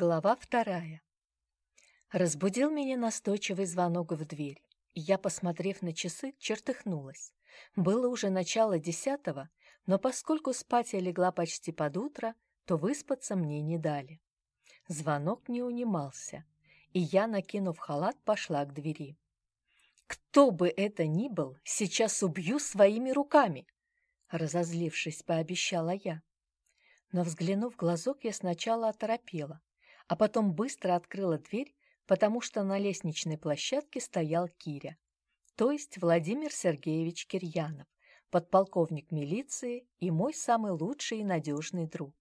Глава вторая. Разбудил меня настойчивый звонок в дверь, я, посмотрев на часы, чертыхнулась. Было уже начало десятого, но поскольку спать я легла почти под утро, то выспаться мне не дали. Звонок не унимался, и я, накинув халат, пошла к двери. «Кто бы это ни был, сейчас убью своими руками!» Разозлившись, пообещала я. Но, взглянув в глазок, я сначала оторопела, а потом быстро открыла дверь, потому что на лестничной площадке стоял Киря, то есть Владимир Сергеевич Кирьянов, подполковник милиции и мой самый лучший и надежный друг.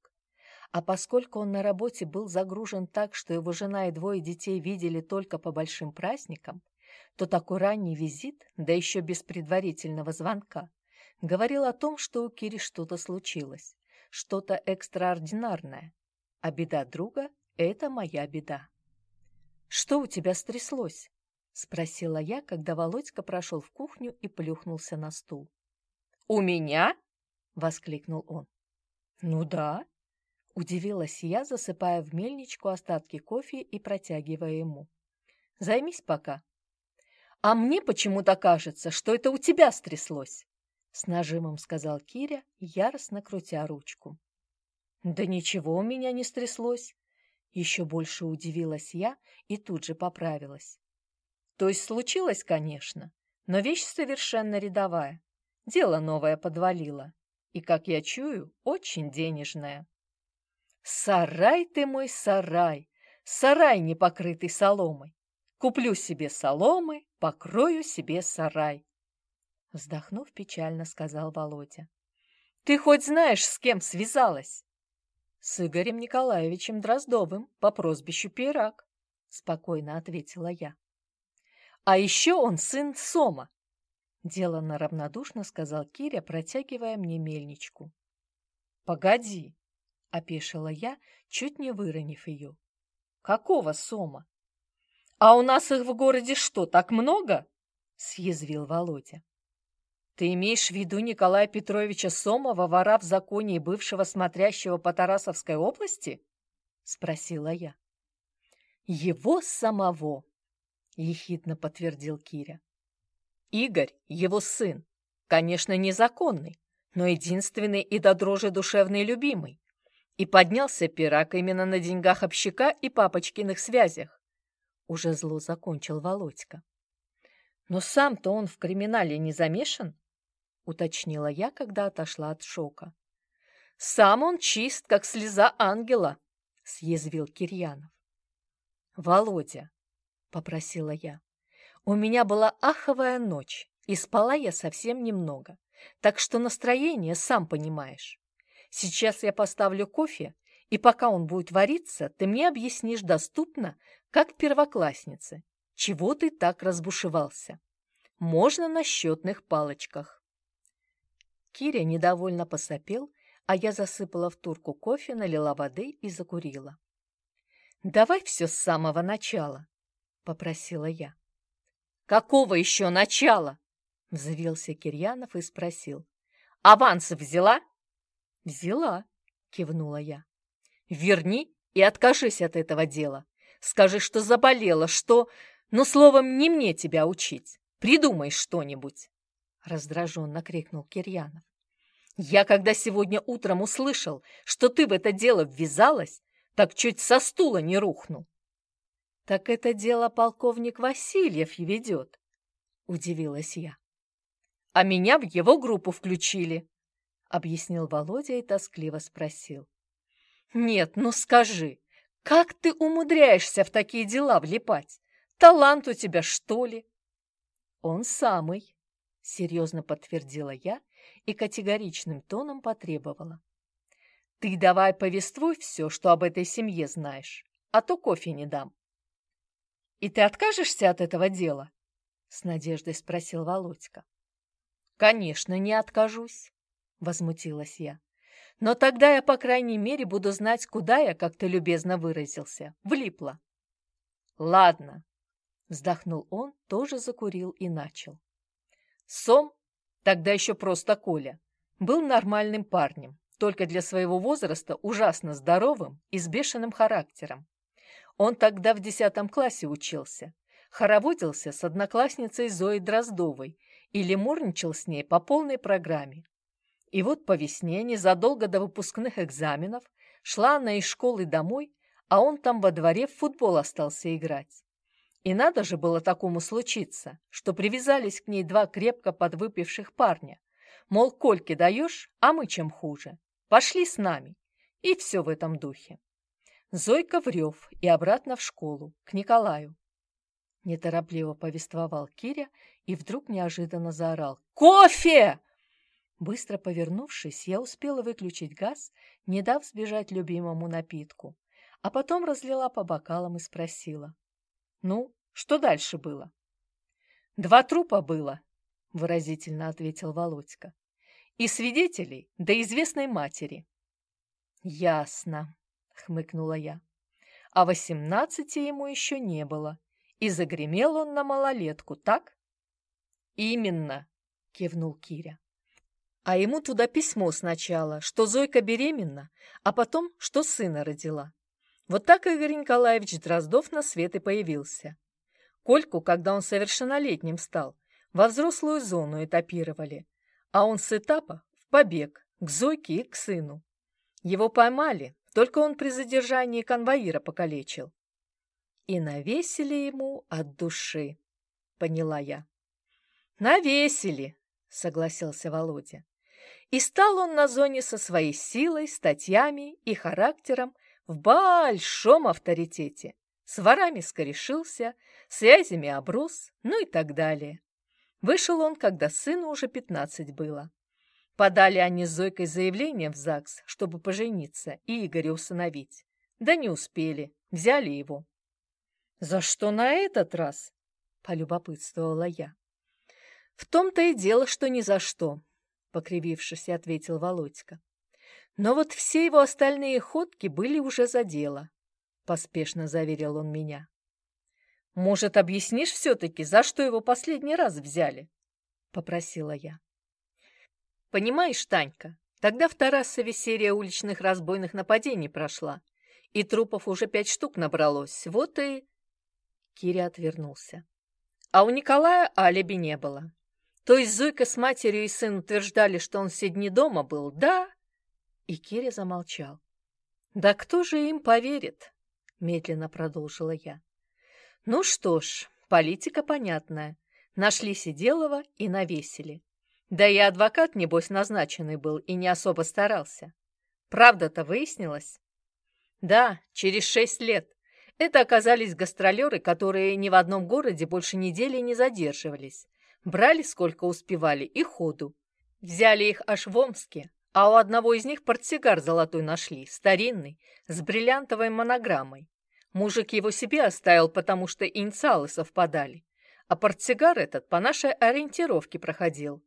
А поскольку он на работе был загружен так, что его жена и двое детей видели только по большим праздникам, то такой ранний визит, да еще без предварительного звонка, говорил о том, что у Кири что-то случилось, что-то экстраординарное, а беда друга это моя беда. «Что у тебя стряслось?» — спросила я, когда Володька прошел в кухню и плюхнулся на стул. «У меня?» — воскликнул он. «Ну да», — удивилась я, засыпая в мельничку остатки кофе и протягивая ему. «Займись пока». «А мне почему-то кажется, что это у тебя стряслось», — с нажимом сказал Киря, яростно крутя ручку. «Да ничего у меня не стряслось», еще больше удивилась я и тут же поправилась. То есть случилось, конечно, но вещь совершенно рядовая. Дело новое подвалило. И, как я чую, очень денежное. Сарай ты мой сарай, сарай, не покрытый соломой. Куплю себе соломы, покрою себе сарай. Вздохнув печально, сказал Володя. Ты хоть знаешь, с кем связалась? «С Игорем Николаевичем Дроздовым по прозвищу Пирак», — спокойно ответила я. «А еще он сын Сома», — деланно равнодушно сказал Киря, протягивая мне мельничку. «Погоди», — опешила я, чуть не выронив ее. «Какого Сома?» «А у нас их в городе что, так много?» — съязвил Володя. Ты имеешь в виду Николая Петровича Сомова, вора в законе и бывшего смотрящего по Тарасовской области? Спросила я. Его самого, ехидно подтвердил Киря. Игорь, его сын, конечно, незаконный, но единственный и до дрожи душевный любимый. И поднялся пирак именно на деньгах общака и папочкиных связях. Уже зло закончил Володька. Но сам-то он в криминале не замешан? Уточнила я, когда отошла от шока. «Сам он чист, как слеза ангела», — съязвил Кирьянов. «Володя», — попросила я, — «у меня была аховая ночь, и спала я совсем немного, так что настроение, сам понимаешь. Сейчас я поставлю кофе, и пока он будет вариться, ты мне объяснишь доступно, как первокласснице, чего ты так разбушевался. Можно на счетных палочках. Киря недовольно посопел, а я засыпала в турку кофе, налила воды и закурила. «Давай все с самого начала», — попросила я. «Какого еще начала?» — взвился Кирьянов и спросил. «Аванс взяла?» «Взяла», — кивнула я. «Верни и откажись от этого дела. Скажи, что заболела, что... Ну, словом, не мне тебя учить. Придумай что-нибудь!» Раздраженно крикнул Кирьянов. Я, когда сегодня утром услышал, что ты в это дело ввязалась, так чуть со стула не рухнул. Так это дело полковник Васильев ведет, удивилась я. А меня в его группу включили, объяснил Володя и тоскливо спросил. Нет, ну скажи, как ты умудряешься в такие дела влипать? Талант у тебя, что ли? Он самый, серьезно подтвердила я и категоричным тоном потребовала. «Ты давай повествуй все, что об этой семье знаешь, а то кофе не дам». «И ты откажешься от этого дела?» — с надеждой спросил Володька. «Конечно, не откажусь», — возмутилась я. «Но тогда я, по крайней мере, буду знать, куда я, как ты любезно выразился, влипла». «Ладно», — вздохнул он, тоже закурил и начал. «Сом тогда еще просто Коля, был нормальным парнем, только для своего возраста ужасно здоровым и с бешеным характером. Он тогда в десятом классе учился. Хороводился с одноклассницей Зоей Дроздовой и лемурничал с ней по полной программе. И вот по весне, незадолго до выпускных экзаменов, шла она из школы домой, а он там во дворе в футбол остался играть. И надо же было такому случиться, что привязались к ней два крепко подвыпивших парня. Мол, Кольке даешь, а мы чем хуже. Пошли с нами. И все в этом духе. Зойка в и обратно в школу, к Николаю. Неторопливо повествовал Киря и вдруг неожиданно заорал «Кофе!». Быстро повернувшись, я успела выключить газ, не дав сбежать любимому напитку, а потом разлила по бокалам и спросила. «Ну, что дальше было?» «Два трупа было», — выразительно ответил Володька. «И свидетелей до известной матери». «Ясно», — хмыкнула я. «А восемнадцати ему еще не было, и загремел он на малолетку, так?» «Именно», — кивнул Киря. А ему туда письмо сначала, что Зойка беременна, а потом, что сына родила. Вот так Игорь Николаевич Дроздов на свет и появился. Кольку, когда он совершеннолетним стал, во взрослую зону этапировали, а он с этапа в побег к Зойке и к сыну. Его поймали, только он при задержании конвоира покалечил. И навесили ему от души, поняла я. Навесили, согласился Володя. И стал он на зоне со своей силой, статьями и характером в большом авторитете. С ворами скорешился, связями оброс, ну и так далее. Вышел он, когда сыну уже пятнадцать было. Подали они с Зойкой заявление в ЗАГС, чтобы пожениться и Игоря усыновить. Да не успели, взяли его. «За что на этот раз?» — полюбопытствовала я. «В том-то и дело, что ни за что», — покривившись, ответил Володька. Но вот все его остальные ходки были уже за дело, поспешно заверил он меня. Может, объяснишь все-таки, за что его последний раз взяли? Попросила я. Понимаешь, Танька, тогда в Тарасове серия уличных разбойных нападений прошла, и трупов уже пять штук набралось, вот и... Киря отвернулся. А у Николая алиби не было. То есть Зойка с матерью и сын утверждали, что он все дни дома был, да, и Киря замолчал. «Да кто же им поверит?» — медленно продолжила я. «Ну что ж, политика понятная. Нашли Сиделова и навесили. Да и адвокат, небось, назначенный был и не особо старался. Правда-то выяснилось?» «Да, через шесть лет. Это оказались гастролеры, которые ни в одном городе больше недели не задерживались. Брали сколько успевали и ходу. Взяли их аж в Омске, а у одного из них портсигар золотой нашли, старинный, с бриллиантовой монограммой. Мужик его себе оставил, потому что инициалы совпадали. А портсигар этот по нашей ориентировке проходил.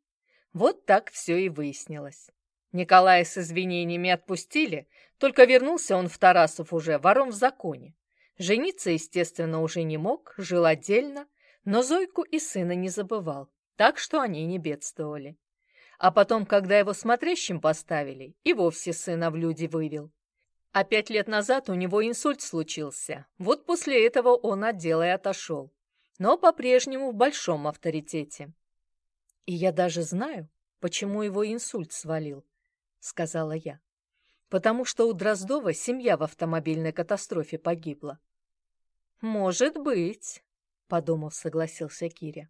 Вот так все и выяснилось. Николая с извинениями отпустили, только вернулся он в Тарасов уже вором в законе. Жениться, естественно, уже не мог, жил отдельно, но Зойку и сына не забывал, так что они не бедствовали. А потом, когда его смотрящим поставили, и вовсе сына в люди вывел. А пять лет назад у него инсульт случился. Вот после этого он от дела и отошел. Но по-прежнему в большом авторитете. И я даже знаю, почему его инсульт свалил, сказала я. Потому что у Дроздова семья в автомобильной катастрофе погибла. Может быть, подумав, согласился Киря.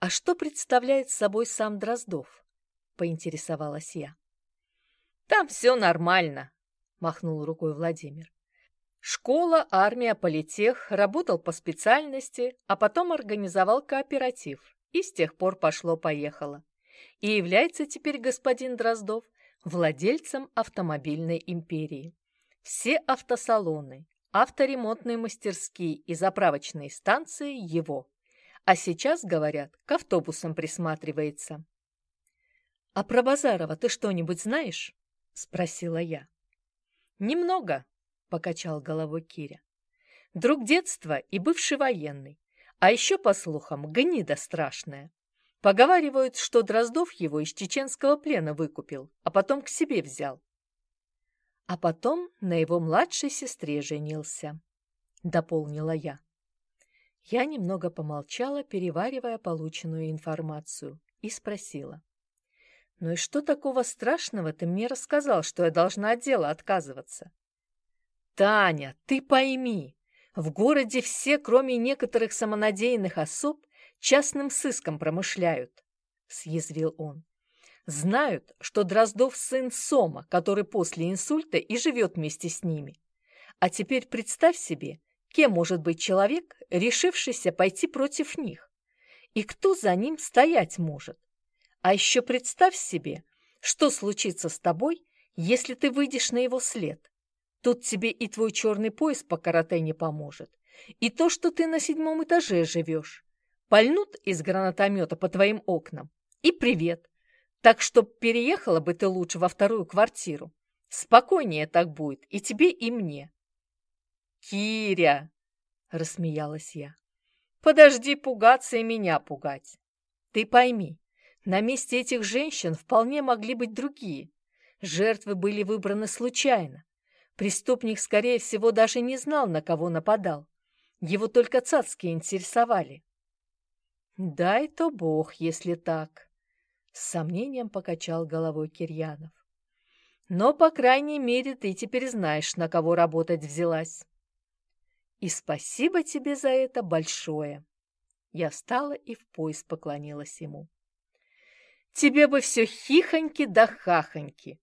«А что представляет собой сам Дроздов?» — поинтересовалась я. «Там все нормально», — махнул рукой Владимир. «Школа, армия, политех, работал по специальности, а потом организовал кооператив, и с тех пор пошло-поехало. И является теперь господин Дроздов владельцем автомобильной империи. Все автосалоны, авторемонтные мастерские и заправочные станции его. А сейчас, говорят, к автобусам присматривается. «А про Базарова ты что-нибудь знаешь?» — спросила я. «Немного», — покачал головой Киря. «Друг детства и бывший военный. А еще, по слухам, гнида страшная. Поговаривают, что Дроздов его из чеченского плена выкупил, а потом к себе взял. А потом на его младшей сестре женился», — дополнила я. Я немного помолчала, переваривая полученную информацию, и спросила. «Ну и что такого страшного ты мне рассказал, что я должна от дела отказываться?» «Таня, ты пойми, в городе все, кроме некоторых самонадеянных особ, частным сыском промышляют», — съязвил он. «Знают, что Дроздов сын Сома, который после инсульта и живет вместе с ними. А теперь представь себе, кем может быть человек, решившийся пойти против них? И кто за ним стоять может? А еще представь себе, что случится с тобой, если ты выйдешь на его след. Тут тебе и твой черный пояс по карате не поможет, и то, что ты на седьмом этаже живешь. Пальнут из гранатомета по твоим окнам. И привет. Так что переехала бы ты лучше во вторую квартиру. Спокойнее так будет и тебе, и мне. «Киря!» — рассмеялась я. «Подожди пугаться и меня пугать. Ты пойми, на месте этих женщин вполне могли быть другие. Жертвы были выбраны случайно. Преступник, скорее всего, даже не знал, на кого нападал. Его только цацки интересовали. «Дай-то бог, если так!» С сомнением покачал головой Кирьянов. «Но, по крайней мере, ты теперь знаешь, на кого работать взялась». И спасибо тебе за это большое. Я встала и в пояс поклонилась ему. Тебе бы все хихоньки да хахоньки,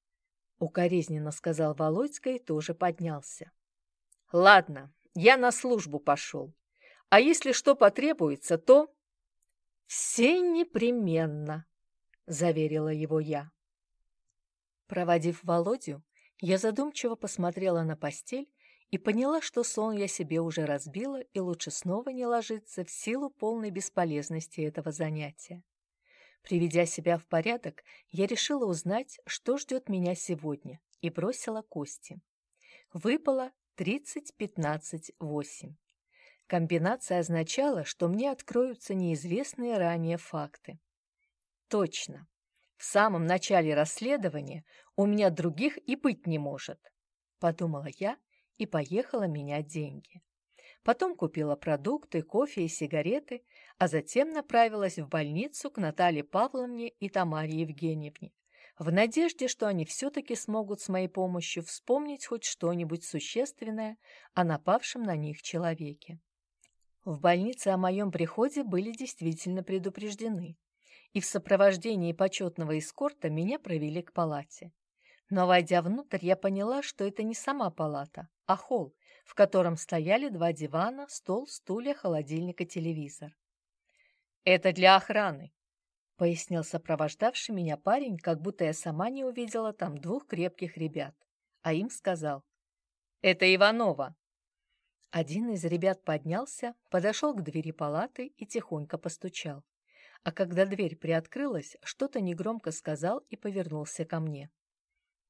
укоризненно сказал Володька и тоже поднялся. Ладно, я на службу пошел. А если что потребуется, то... Все непременно, заверила его я. Проводив Володю, я задумчиво посмотрела на постель и поняла, что сон я себе уже разбила и лучше снова не ложиться в силу полной бесполезности этого занятия. Приведя себя в порядок, я решила узнать, что ждет меня сегодня, и бросила кости. Выпало 30-15-8. Комбинация означала, что мне откроются неизвестные ранее факты. Точно. В самом начале расследования у меня других и быть не может, подумала я и поехала менять деньги. Потом купила продукты, кофе и сигареты, а затем направилась в больницу к Наталье Павловне и Тамаре Евгеньевне, в надежде, что они все-таки смогут с моей помощью вспомнить хоть что-нибудь существенное о напавшем на них человеке. В больнице о моем приходе были действительно предупреждены, и в сопровождении почетного эскорта меня провели к палате. Но, войдя внутрь, я поняла, что это не сама палата, а холл, в котором стояли два дивана, стол, стулья, холодильник и телевизор. «Это для охраны», — пояснил сопровождавший меня парень, как будто я сама не увидела там двух крепких ребят, а им сказал. «Это Иванова». Один из ребят поднялся, подошел к двери палаты и тихонько постучал. А когда дверь приоткрылась, что-то негромко сказал и повернулся ко мне.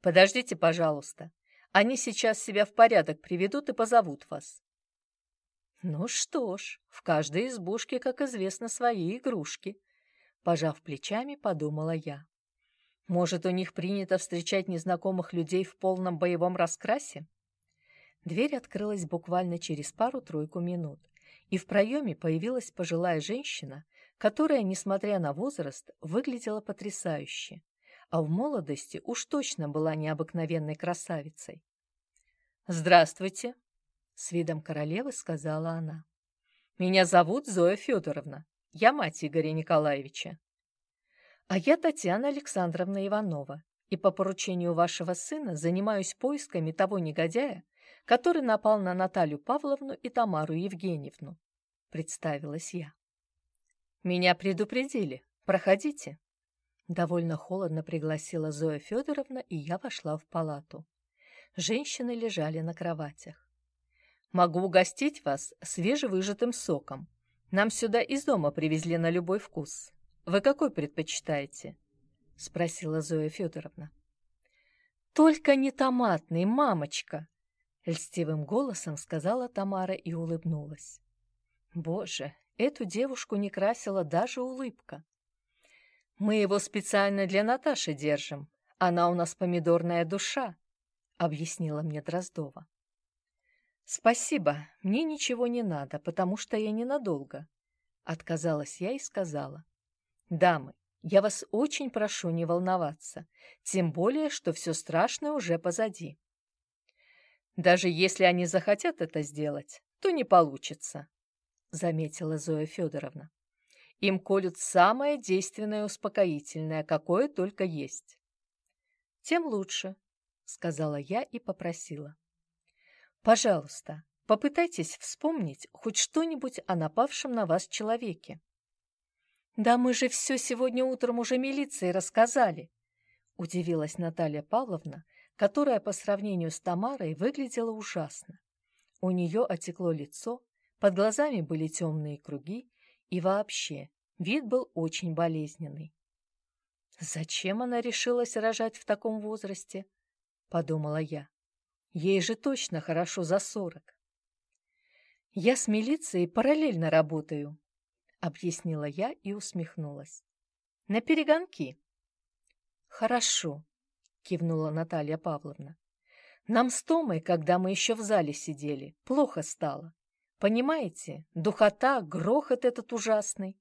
Подождите, пожалуйста. Они сейчас себя в порядок приведут и позовут вас. Ну что ж, в каждой избушке, как известно, свои игрушки. Пожав плечами, подумала я. Может, у них принято встречать незнакомых людей в полном боевом раскрасе? Дверь открылась буквально через пару-тройку минут, и в проеме появилась пожилая женщина, которая, несмотря на возраст, выглядела потрясающе а в молодости уж точно была необыкновенной красавицей. «Здравствуйте!» — с видом королевы сказала она. «Меня зовут Зоя Федоровна. Я мать Игоря Николаевича». «А я Татьяна Александровна Иванова, и по поручению вашего сына занимаюсь поисками того негодяя, который напал на Наталью Павловну и Тамару Евгеньевну», — представилась я. «Меня предупредили. Проходите». Довольно холодно пригласила Зоя Федоровна, и я вошла в палату. Женщины лежали на кроватях. «Могу угостить вас свежевыжатым соком. Нам сюда из дома привезли на любой вкус. Вы какой предпочитаете?» — спросила Зоя Федоровна. «Только не томатный, мамочка!» — льстивым голосом сказала Тамара и улыбнулась. «Боже, эту девушку не красила даже улыбка. «Мы его специально для Наташи держим. Она у нас помидорная душа», — объяснила мне Дроздова. «Спасибо, мне ничего не надо, потому что я ненадолго», — отказалась я и сказала. «Дамы, я вас очень прошу не волноваться, тем более, что все страшное уже позади». «Даже если они захотят это сделать, то не получится», — заметила Зоя Федоровна. «Им колют самое действенное успокоительное, какое только есть». «Тем лучше», — сказала я и попросила. Пожалуйста, попытайтесь вспомнить хоть что-нибудь о напавшем на вас человеке. Да мы же все сегодня утром уже милиции рассказали, удивилась Наталья Павловна, которая по сравнению с Тамарой выглядела ужасно. У нее отекло лицо, под глазами были темные круги, и вообще вид был очень болезненный. «Зачем она решилась рожать в таком возрасте?» — подумала я. Ей же точно хорошо за сорок. «Я с милицией параллельно работаю», — объяснила я и усмехнулась. «На перегонки». «Хорошо», — кивнула Наталья Павловна. «Нам с Томой, когда мы еще в зале сидели, плохо стало. Понимаете, духота, грохот этот ужасный».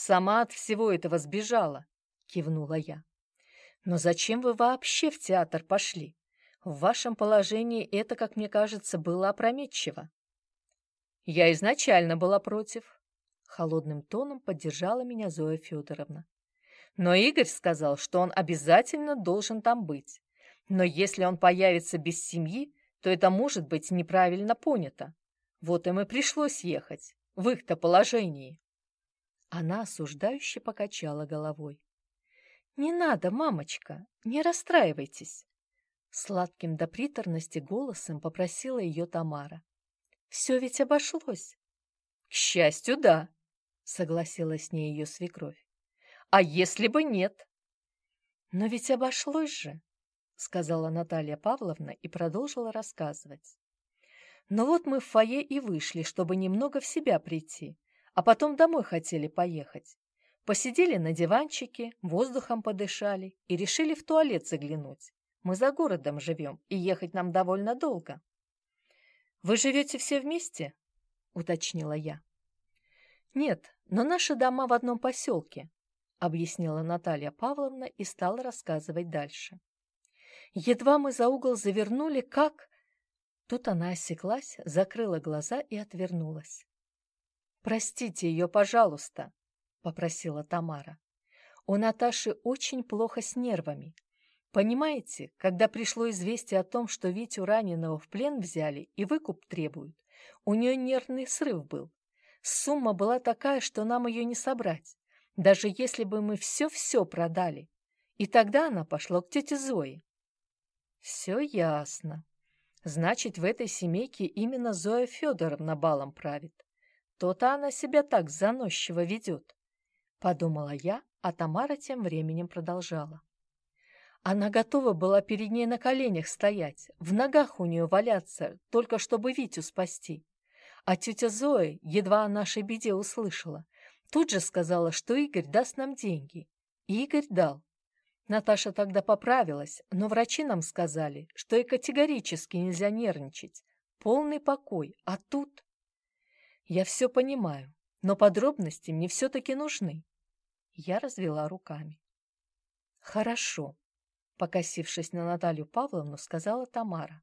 «Сама от всего этого сбежала», — кивнула я. «Но зачем вы вообще в театр пошли? В вашем положении это, как мне кажется, было опрометчиво. Я изначально была против. Холодным тоном поддержала меня Зоя Федоровна. Но Игорь сказал, что он обязательно должен там быть. Но если он появится без семьи, то это может быть неправильно понято. Вот им и пришлось ехать, в их-то положении. Она осуждающе покачала головой. «Не надо, мамочка, не расстраивайтесь. Сладким до приторности голосом попросила ее Тамара. «Все ведь обошлось». «К счастью, да», — согласилась с ней ее свекровь. «А если бы нет?» «Но ведь обошлось же», — сказала Наталья Павловна и продолжила рассказывать. «Но вот мы в фойе и вышли, чтобы немного в себя прийти, а потом домой хотели поехать. Посидели на диванчике, воздухом подышали и решили в туалет заглянуть. Мы за городом живем, и ехать нам довольно долго. Вы живете все вместе? Уточнила я. Нет, но наши дома в одном поселке, объяснила Наталья Павловна и стала рассказывать дальше. Едва мы за угол завернули, как... Тут она осеклась, закрыла глаза и отвернулась. «Простите ее, пожалуйста», — попросила Тамара. «У Наташи очень плохо с нервами. Понимаете, когда пришло известие о том, что Витю раненого в плен взяли и выкуп требуют, у нее нервный срыв был. Сумма была такая, что нам ее не собрать, даже если бы мы все-все продали. И тогда она пошла к тете Зое. Все ясно. Значит, в этой семейке именно Зоя Федоровна балом правит. То-то она себя так заносчиво ведет. Подумала я, а Тамара тем временем продолжала. Она готова была перед ней на коленях стоять, в ногах у нее валяться, только чтобы Витю спасти. А тетя Зоя, едва о нашей беде услышала, тут же сказала, что Игорь даст нам деньги. И Игорь дал. Наташа тогда поправилась, но врачи нам сказали, что и категорически нельзя нервничать. Полный покой, а тут... Я все понимаю, но подробности мне все-таки нужны. Я развела руками. Хорошо, покосившись на Наталью Павловну, сказала Тамара.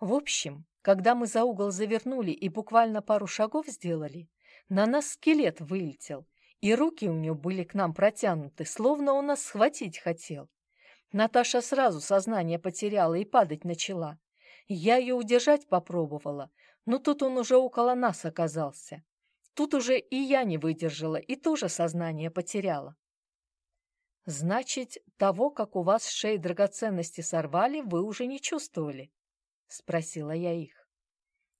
В общем, когда мы за угол завернули и буквально пару шагов сделали, на нас скелет вылетел, и руки у него были к нам протянуты, словно он нас схватить хотел. Наташа сразу сознание потеряла и падать начала. Я ее удержать попробовала, но тут он уже около нас оказался. Тут уже и я не выдержала и тоже сознание потеряла. «Значит, того, как у вас шеи драгоценности сорвали, вы уже не чувствовали?» — спросила я их.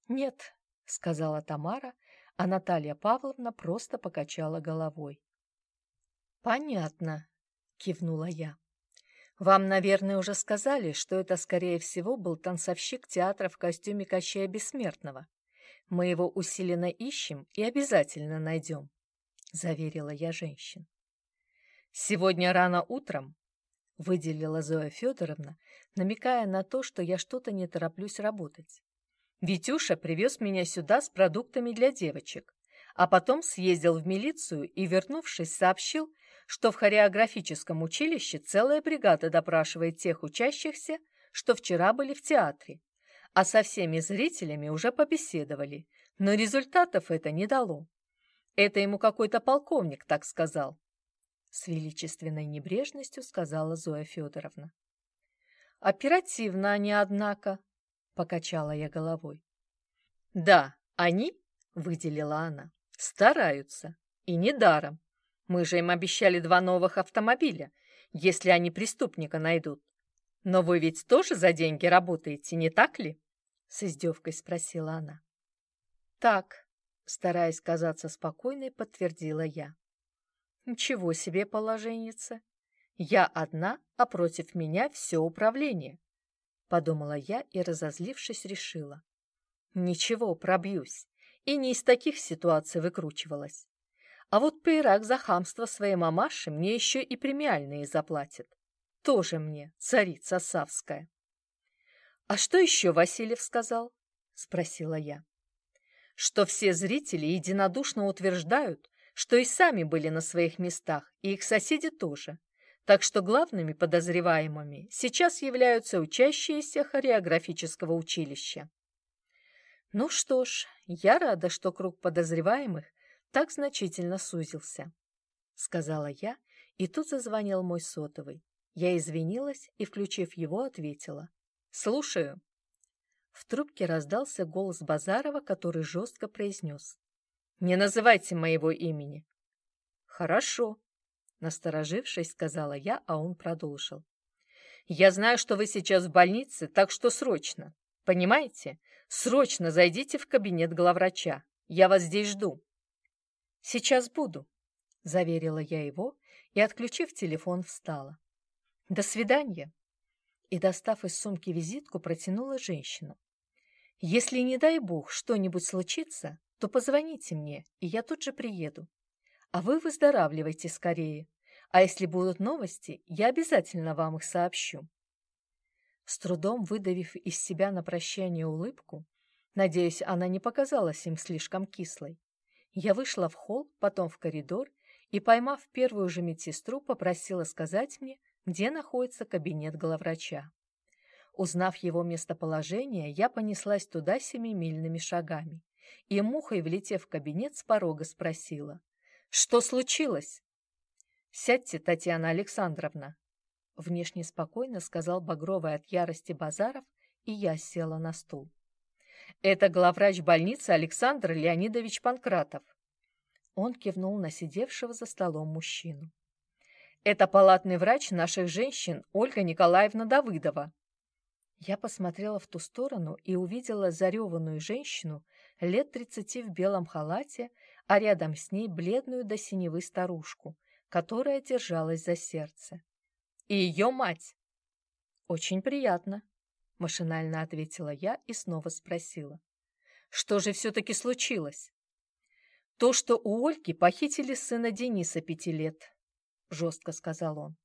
«Нет», — сказала Тамара, а Наталья Павловна просто покачала головой. «Понятно», — кивнула я. «Вам, наверное, уже сказали, что это, скорее всего, был танцовщик театра в костюме Кощея Бессмертного. Мы его усиленно ищем и обязательно найдем», — заверила я женщин. «Сегодня рано утром», — выделила Зоя Федоровна, намекая на то, что я что-то не тороплюсь работать. Витюша привез меня сюда с продуктами для девочек, а потом съездил в милицию и, вернувшись, сообщил, что в хореографическом училище целая бригада допрашивает тех учащихся, что вчера были в театре, а со всеми зрителями уже побеседовали, но результатов это не дало. Это ему какой-то полковник так сказал. С величественной небрежностью сказала Зоя Федоровна. Оперативно они, однако, покачала я головой. Да, они, выделила она, стараются. И недаром. Мы же им обещали два новых автомобиля, если они преступника найдут. Но вы ведь тоже за деньги работаете, не так ли? С издевкой спросила она. Так, стараясь казаться спокойной, подтвердила я. Ничего себе положенница. Я одна, а против меня все управление. Подумала я и, разозлившись, решила. Ничего, пробьюсь. И не из таких ситуаций выкручивалась. А вот пейрак за хамство своей мамаши мне еще и премиальные заплатит. Тоже мне, царица Савская. «А что еще Васильев сказал?» — спросила я что все зрители единодушно утверждают, что и сами были на своих местах, и их соседи тоже. Так что главными подозреваемыми сейчас являются учащиеся хореографического училища. Ну что ж, я рада, что круг подозреваемых так значительно сузился, сказала я, и тут зазвонил мой сотовый. Я извинилась и, включив его, ответила. «Слушаю». В трубке раздался голос Базарова, который жестко произнес. «Не называйте моего имени». «Хорошо», — насторожившись, сказала я, а он продолжил. «Я знаю, что вы сейчас в больнице, так что срочно. Понимаете? Срочно зайдите в кабинет главврача. Я вас здесь жду». «Сейчас буду», — заверила я его и, отключив телефон, встала. «До свидания». И, достав из сумки визитку, протянула женщину. Если, не дай бог, что-нибудь случится, то позвоните мне, и я тут же приеду. А вы выздоравливайте скорее. А если будут новости, я обязательно вам их сообщу. С трудом выдавив из себя на прощание улыбку, надеюсь, она не показалась им слишком кислой, я вышла в холл, потом в коридор и, поймав первую же медсестру, попросила сказать мне, где находится кабинет главврача. Узнав его местоположение, я понеслась туда семимильными шагами и, мухой влетев в кабинет, с порога спросила. «Что случилось?» «Сядьте, Татьяна Александровна», — внешне спокойно сказал Багровый от ярости Базаров, и я села на стул. «Это главврач больницы Александр Леонидович Панкратов». Он кивнул на сидевшего за столом мужчину. «Это палатный врач наших женщин Ольга Николаевна Давыдова», я посмотрела в ту сторону и увидела зареванную женщину лет тридцати в белом халате, а рядом с ней бледную до синевы старушку, которая держалась за сердце. «И ее мать!» «Очень приятно», — машинально ответила я и снова спросила. «Что же все-таки случилось?» «То, что у Ольги похитили сына Дениса пяти лет», — жестко сказал он.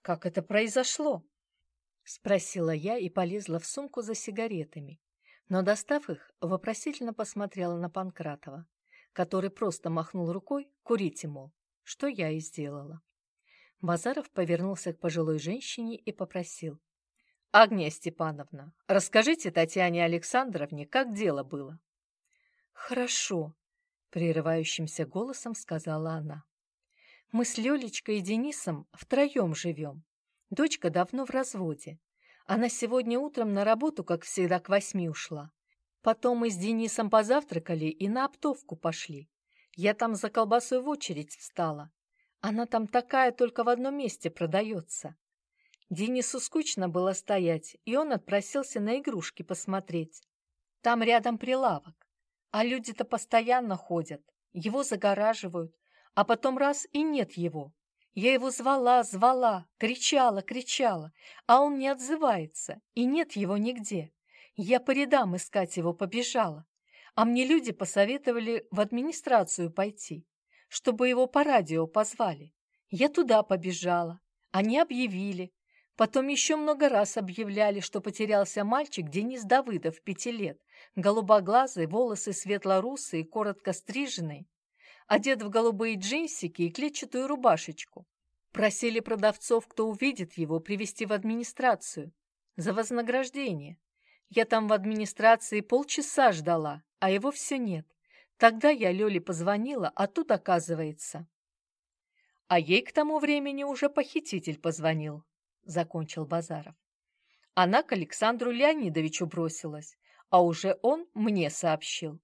«Как это произошло?» — спросила я и полезла в сумку за сигаретами, но, достав их, вопросительно посмотрела на Панкратова, который просто махнул рукой «курите, мол», что я и сделала. Базаров повернулся к пожилой женщине и попросил. «Агния Степановна, расскажите Татьяне Александровне, как дело было». «Хорошо», — прерывающимся голосом сказала она. «Мы с Лёлечкой и Денисом втроем живем. Дочка давно в разводе. Она сегодня утром на работу, как всегда, к восьми ушла. Потом мы с Денисом позавтракали и на оптовку пошли. Я там за колбасой в очередь встала. Она там такая только в одном месте продается. Денису скучно было стоять, и он отпросился на игрушки посмотреть. Там рядом прилавок. А люди-то постоянно ходят, его загораживают, а потом раз и нет его. Я его звала, звала, кричала, кричала, а он не отзывается, и нет его нигде. Я по рядам искать его побежала, а мне люди посоветовали в администрацию пойти, чтобы его по радио позвали. Я туда побежала, они объявили. Потом еще много раз объявляли, что потерялся мальчик Денис Давыдов, пяти лет, голубоглазый, волосы светло-русые, коротко стриженные, одет в голубые джинсики и клетчатую рубашечку. Просили продавцов, кто увидит его, привести в администрацию. За вознаграждение. Я там в администрации полчаса ждала, а его все нет. Тогда я Лёле позвонила, а тут оказывается. А ей к тому времени уже похититель позвонил, закончил Базаров. Она к Александру Леонидовичу бросилась, а уже он мне сообщил.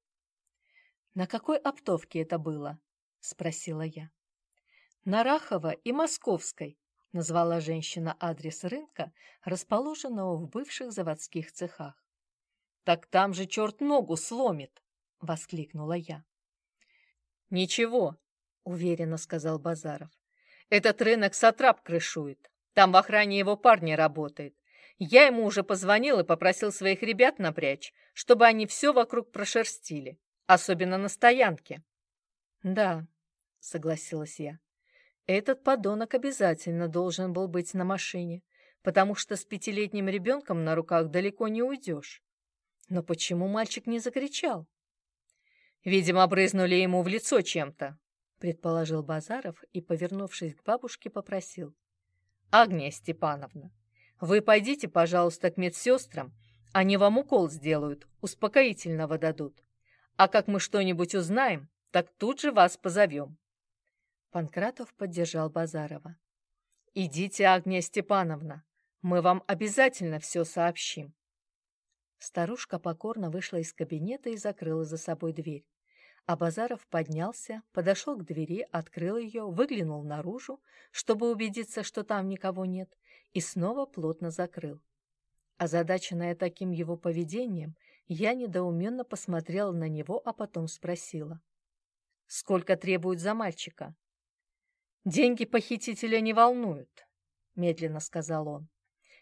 «На какой оптовке это было?» – спросила я. «На Рахова и Московской», – назвала женщина адрес рынка, расположенного в бывших заводских цехах. «Так там же черт ногу сломит!» – воскликнула я. «Ничего», – уверенно сказал Базаров. «Этот рынок Сатрап крышует. Там в охране его парня работает. Я ему уже позвонил и попросил своих ребят напрячь, чтобы они все вокруг прошерстили, особенно на стоянке». «Да», — согласилась я. «Этот подонок обязательно должен был быть на машине, потому что с пятилетним ребенком на руках далеко не уйдешь. Но почему мальчик не закричал?» Видимо, брызнули ему в лицо чем-то, предположил Базаров и, повернувшись к бабушке, попросил. Агния Степановна, вы пойдите, пожалуйста, к медсестрам, они вам укол сделают, успокоительного дадут. А как мы что-нибудь узнаем, так тут же вас позовем. Панкратов поддержал Базарова. «Идите, Агния Степановна, мы вам обязательно все сообщим». Старушка покорно вышла из кабинета и закрыла за собой дверь. А Базаров поднялся, подошел к двери, открыл ее, выглянул наружу, чтобы убедиться, что там никого нет, и снова плотно закрыл. Озадаченная таким его поведением, я недоуменно посмотрела на него, а потом спросила. «Сколько требуют за мальчика?» «Деньги похитителя не волнуют», — медленно сказал он.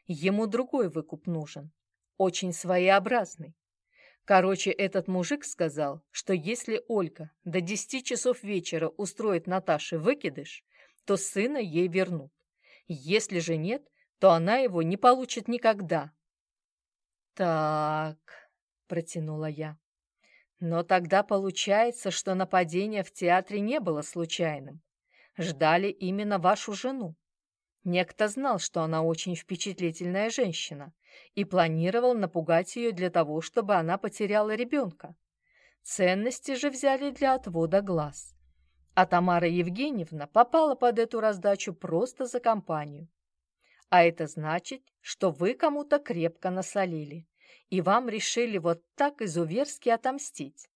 «Ему другой выкуп нужен очень своеобразный. Короче, этот мужик сказал, что если Ольга до десяти часов вечера устроит Наташе выкидыш, то сына ей вернут. Если же нет, то она его не получит никогда. «Так», — протянула я, — «но тогда получается, что нападение в театре не было случайным. Ждали именно вашу жену. Некто знал, что она очень впечатлительная женщина, и планировал напугать ее для того, чтобы она потеряла ребенка. Ценности же взяли для отвода глаз. А Тамара Евгеньевна попала под эту раздачу просто за компанию. А это значит, что вы кому-то крепко насолили, и вам решили вот так изуверски отомстить.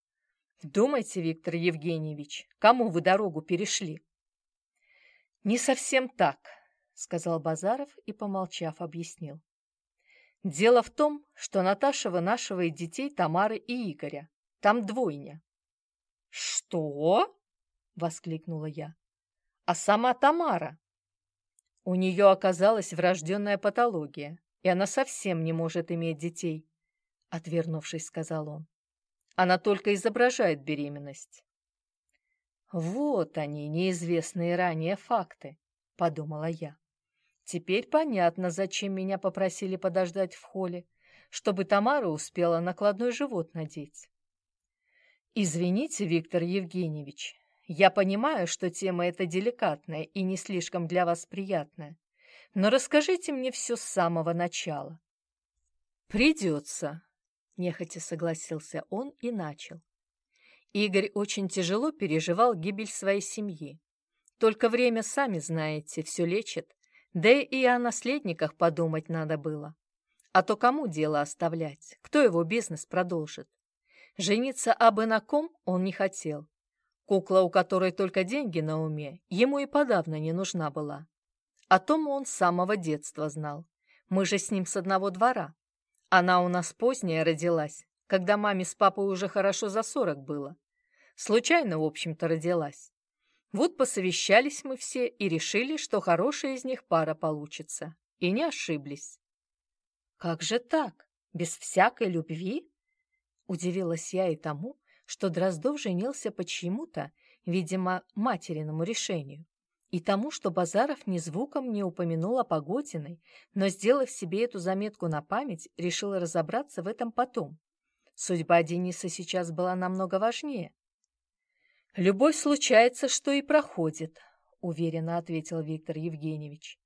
Думайте, Виктор Евгеньевич, кому вы дорогу перешли? Не совсем так, сказал Базаров и, помолчав, объяснил. Дело в том, что Наташа вынашивает детей Тамары и Игоря. Там двойня. Что? воскликнула я. А сама Тамара? У нее оказалась врожденная патология, и она совсем не может иметь детей, отвернувшись, сказал он. Она только изображает беременность. Вот они, неизвестные ранее факты, подумала я. Теперь понятно, зачем меня попросили подождать в холле, чтобы Тамара успела накладной живот надеть. Извините, Виктор Евгеньевич, я понимаю, что тема эта деликатная и не слишком для вас приятная, но расскажите мне все с самого начала. Придется, нехотя согласился он и начал. Игорь очень тяжело переживал гибель своей семьи. Только время, сами знаете, все лечит, да и о наследниках подумать надо было. А то кому дело оставлять? Кто его бизнес продолжит? Жениться абы на ком он не хотел. Кукла, у которой только деньги на уме, ему и подавно не нужна была. О том он с самого детства знал. Мы же с ним с одного двора. Она у нас поздняя родилась, когда маме с папой уже хорошо за сорок было. Случайно, в общем-то, родилась. Вот посовещались мы все и решили, что хорошая из них пара получится. И не ошиблись. «Как же так? Без всякой любви?» Удивилась я и тому, что Дроздов женился почему-то, видимо, материному решению. и тому, что Базаров ни звуком не упомянул о Погодиной, но, сделав себе эту заметку на память, решил разобраться в этом потом. Судьба Дениса сейчас была намного важнее. «Любовь случается, что и проходит», — уверенно ответил Виктор Евгеньевич.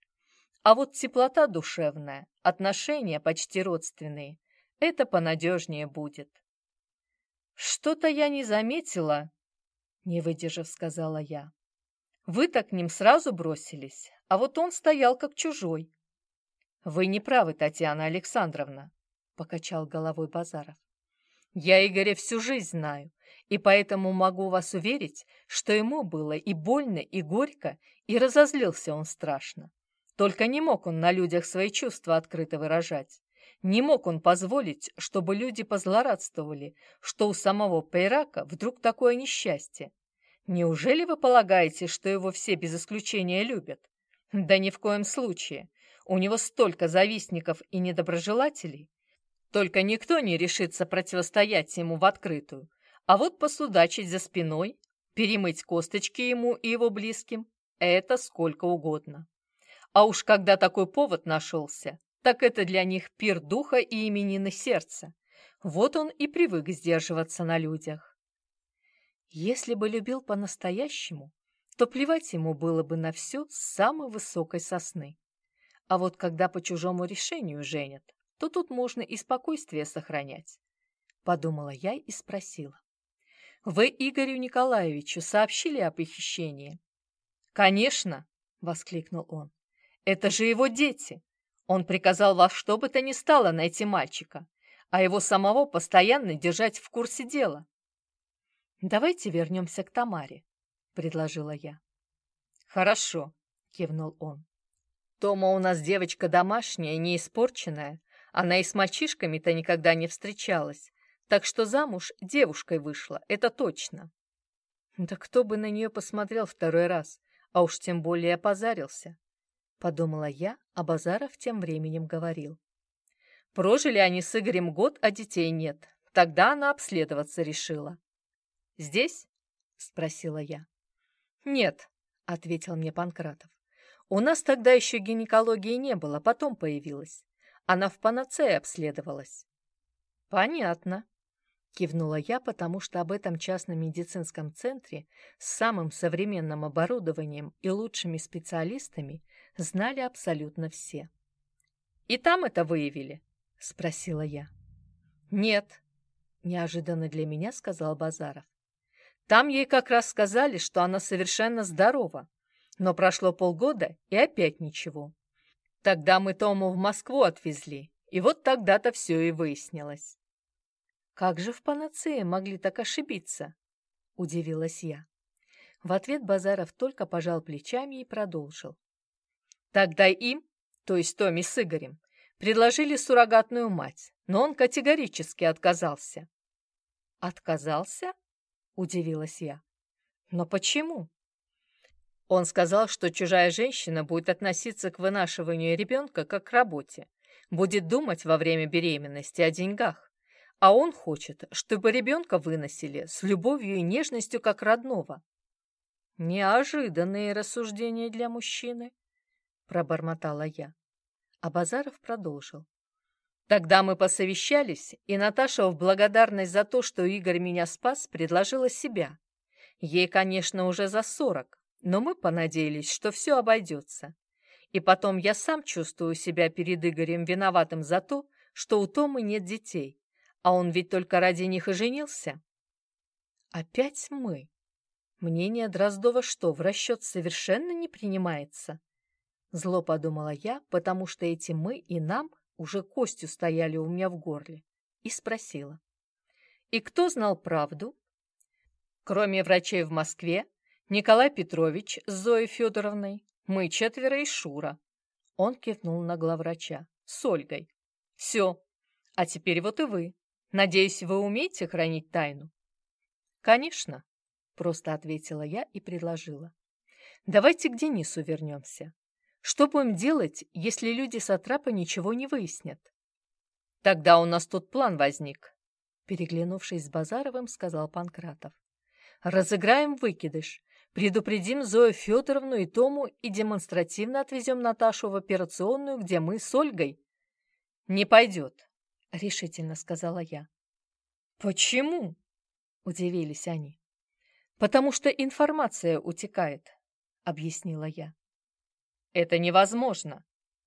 «А вот теплота душевная, отношения почти родственные, это понадежнее будет». «Что-то я не заметила», — не выдержав, сказала я. «Вы-то к ним сразу бросились, а вот он стоял как чужой». «Вы не правы, Татьяна Александровна», — покачал головой Базаров. «Я Игоря всю жизнь знаю, и поэтому могу вас уверить, что ему было и больно, и горько, и разозлился он страшно. Только не мог он на людях свои чувства открыто выражать. Не мог он позволить, чтобы люди позлорадствовали, что у самого Пейрака вдруг такое несчастье. Неужели вы полагаете, что его все без исключения любят? Да ни в коем случае. У него столько завистников и недоброжелателей. Только никто не решится противостоять ему в открытую. А вот посудачить за спиной, перемыть косточки ему и его близким – это сколько угодно. А уж когда такой повод нашелся, так это для них пир духа и именины сердца. Вот он и привык сдерживаться на людях. Если бы любил по-настоящему, то плевать ему было бы на все с самой высокой сосны. А вот когда по чужому решению женят, то тут можно и спокойствие сохранять. Подумала я и спросила. Вы Игорю Николаевичу сообщили о похищении? Конечно, воскликнул он. Это же его дети. Он приказал во что бы то ни стало найти мальчика, а его самого постоянно держать в курсе дела. «Давайте вернемся к Тамаре», — предложила я. «Хорошо», — кивнул он. «Тома у нас девочка домашняя, не испорченная. Она и с мальчишками-то никогда не встречалась, так что замуж девушкой вышла, это точно». Да кто бы на нее посмотрел второй раз, а уж тем более опозарился подумала я, а Базаров тем временем говорил. Прожили они с Игорем год, а детей нет. Тогда она обследоваться решила. «Здесь?» — спросила я. «Нет», — ответил мне Панкратов. «У нас тогда еще гинекологии не было, потом появилась. Она в панацее обследовалась». «Понятно», Кивнула я, потому что об этом частном медицинском центре с самым современным оборудованием и лучшими специалистами знали абсолютно все. «И там это выявили?» – спросила я. «Нет», – неожиданно для меня сказал Базаров. «Там ей как раз сказали, что она совершенно здорова, но прошло полгода и опять ничего. Тогда мы Тому в Москву отвезли, и вот тогда-то все и выяснилось». «Как же в панацее могли так ошибиться?» – удивилась я. В ответ Базаров только пожал плечами и продолжил. «Тогда им, то есть Томи с Игорем, предложили суррогатную мать, но он категорически отказался». «Отказался?» – удивилась я. «Но почему?» Он сказал, что чужая женщина будет относиться к вынашиванию ребенка как к работе, будет думать во время беременности о деньгах, а он хочет, чтобы ребенка выносили с любовью и нежностью, как родного. Неожиданные рассуждения для мужчины, пробормотала я. А Базаров продолжил. Тогда мы посовещались, и Наташа в благодарность за то, что Игорь меня спас, предложила себя. Ей, конечно, уже за сорок, но мы понадеялись, что все обойдется. И потом я сам чувствую себя перед Игорем виноватым за то, что у Томы нет детей. А он ведь только ради них и женился. Опять мы. Мнение Дроздова что, в расчет совершенно не принимается? Зло подумала я, потому что эти «мы» и «нам» уже костью стояли у меня в горле, и спросила. И кто знал правду? Кроме врачей в Москве, Николай Петрович с Зоей Федоровной, мы четверо и Шура. Он кивнул на главврача. С Ольгой. Все. А теперь вот и вы. Надеюсь, вы умеете хранить тайну?» «Конечно», — просто ответила я и предложила. «Давайте к Денису вернемся. Что будем делать, если люди с Атрапа ничего не выяснят?» «Тогда у нас тут план возник», — переглянувшись с Базаровым, сказал Панкратов. «Разыграем выкидыш. Предупредим Зою Федоровну и Тому и демонстративно отвезем Наташу в операционную, где мы с Ольгой. Не пойдет, решительно сказала я. Почему? Удивились они. Потому что информация утекает, объяснила я. Это невозможно,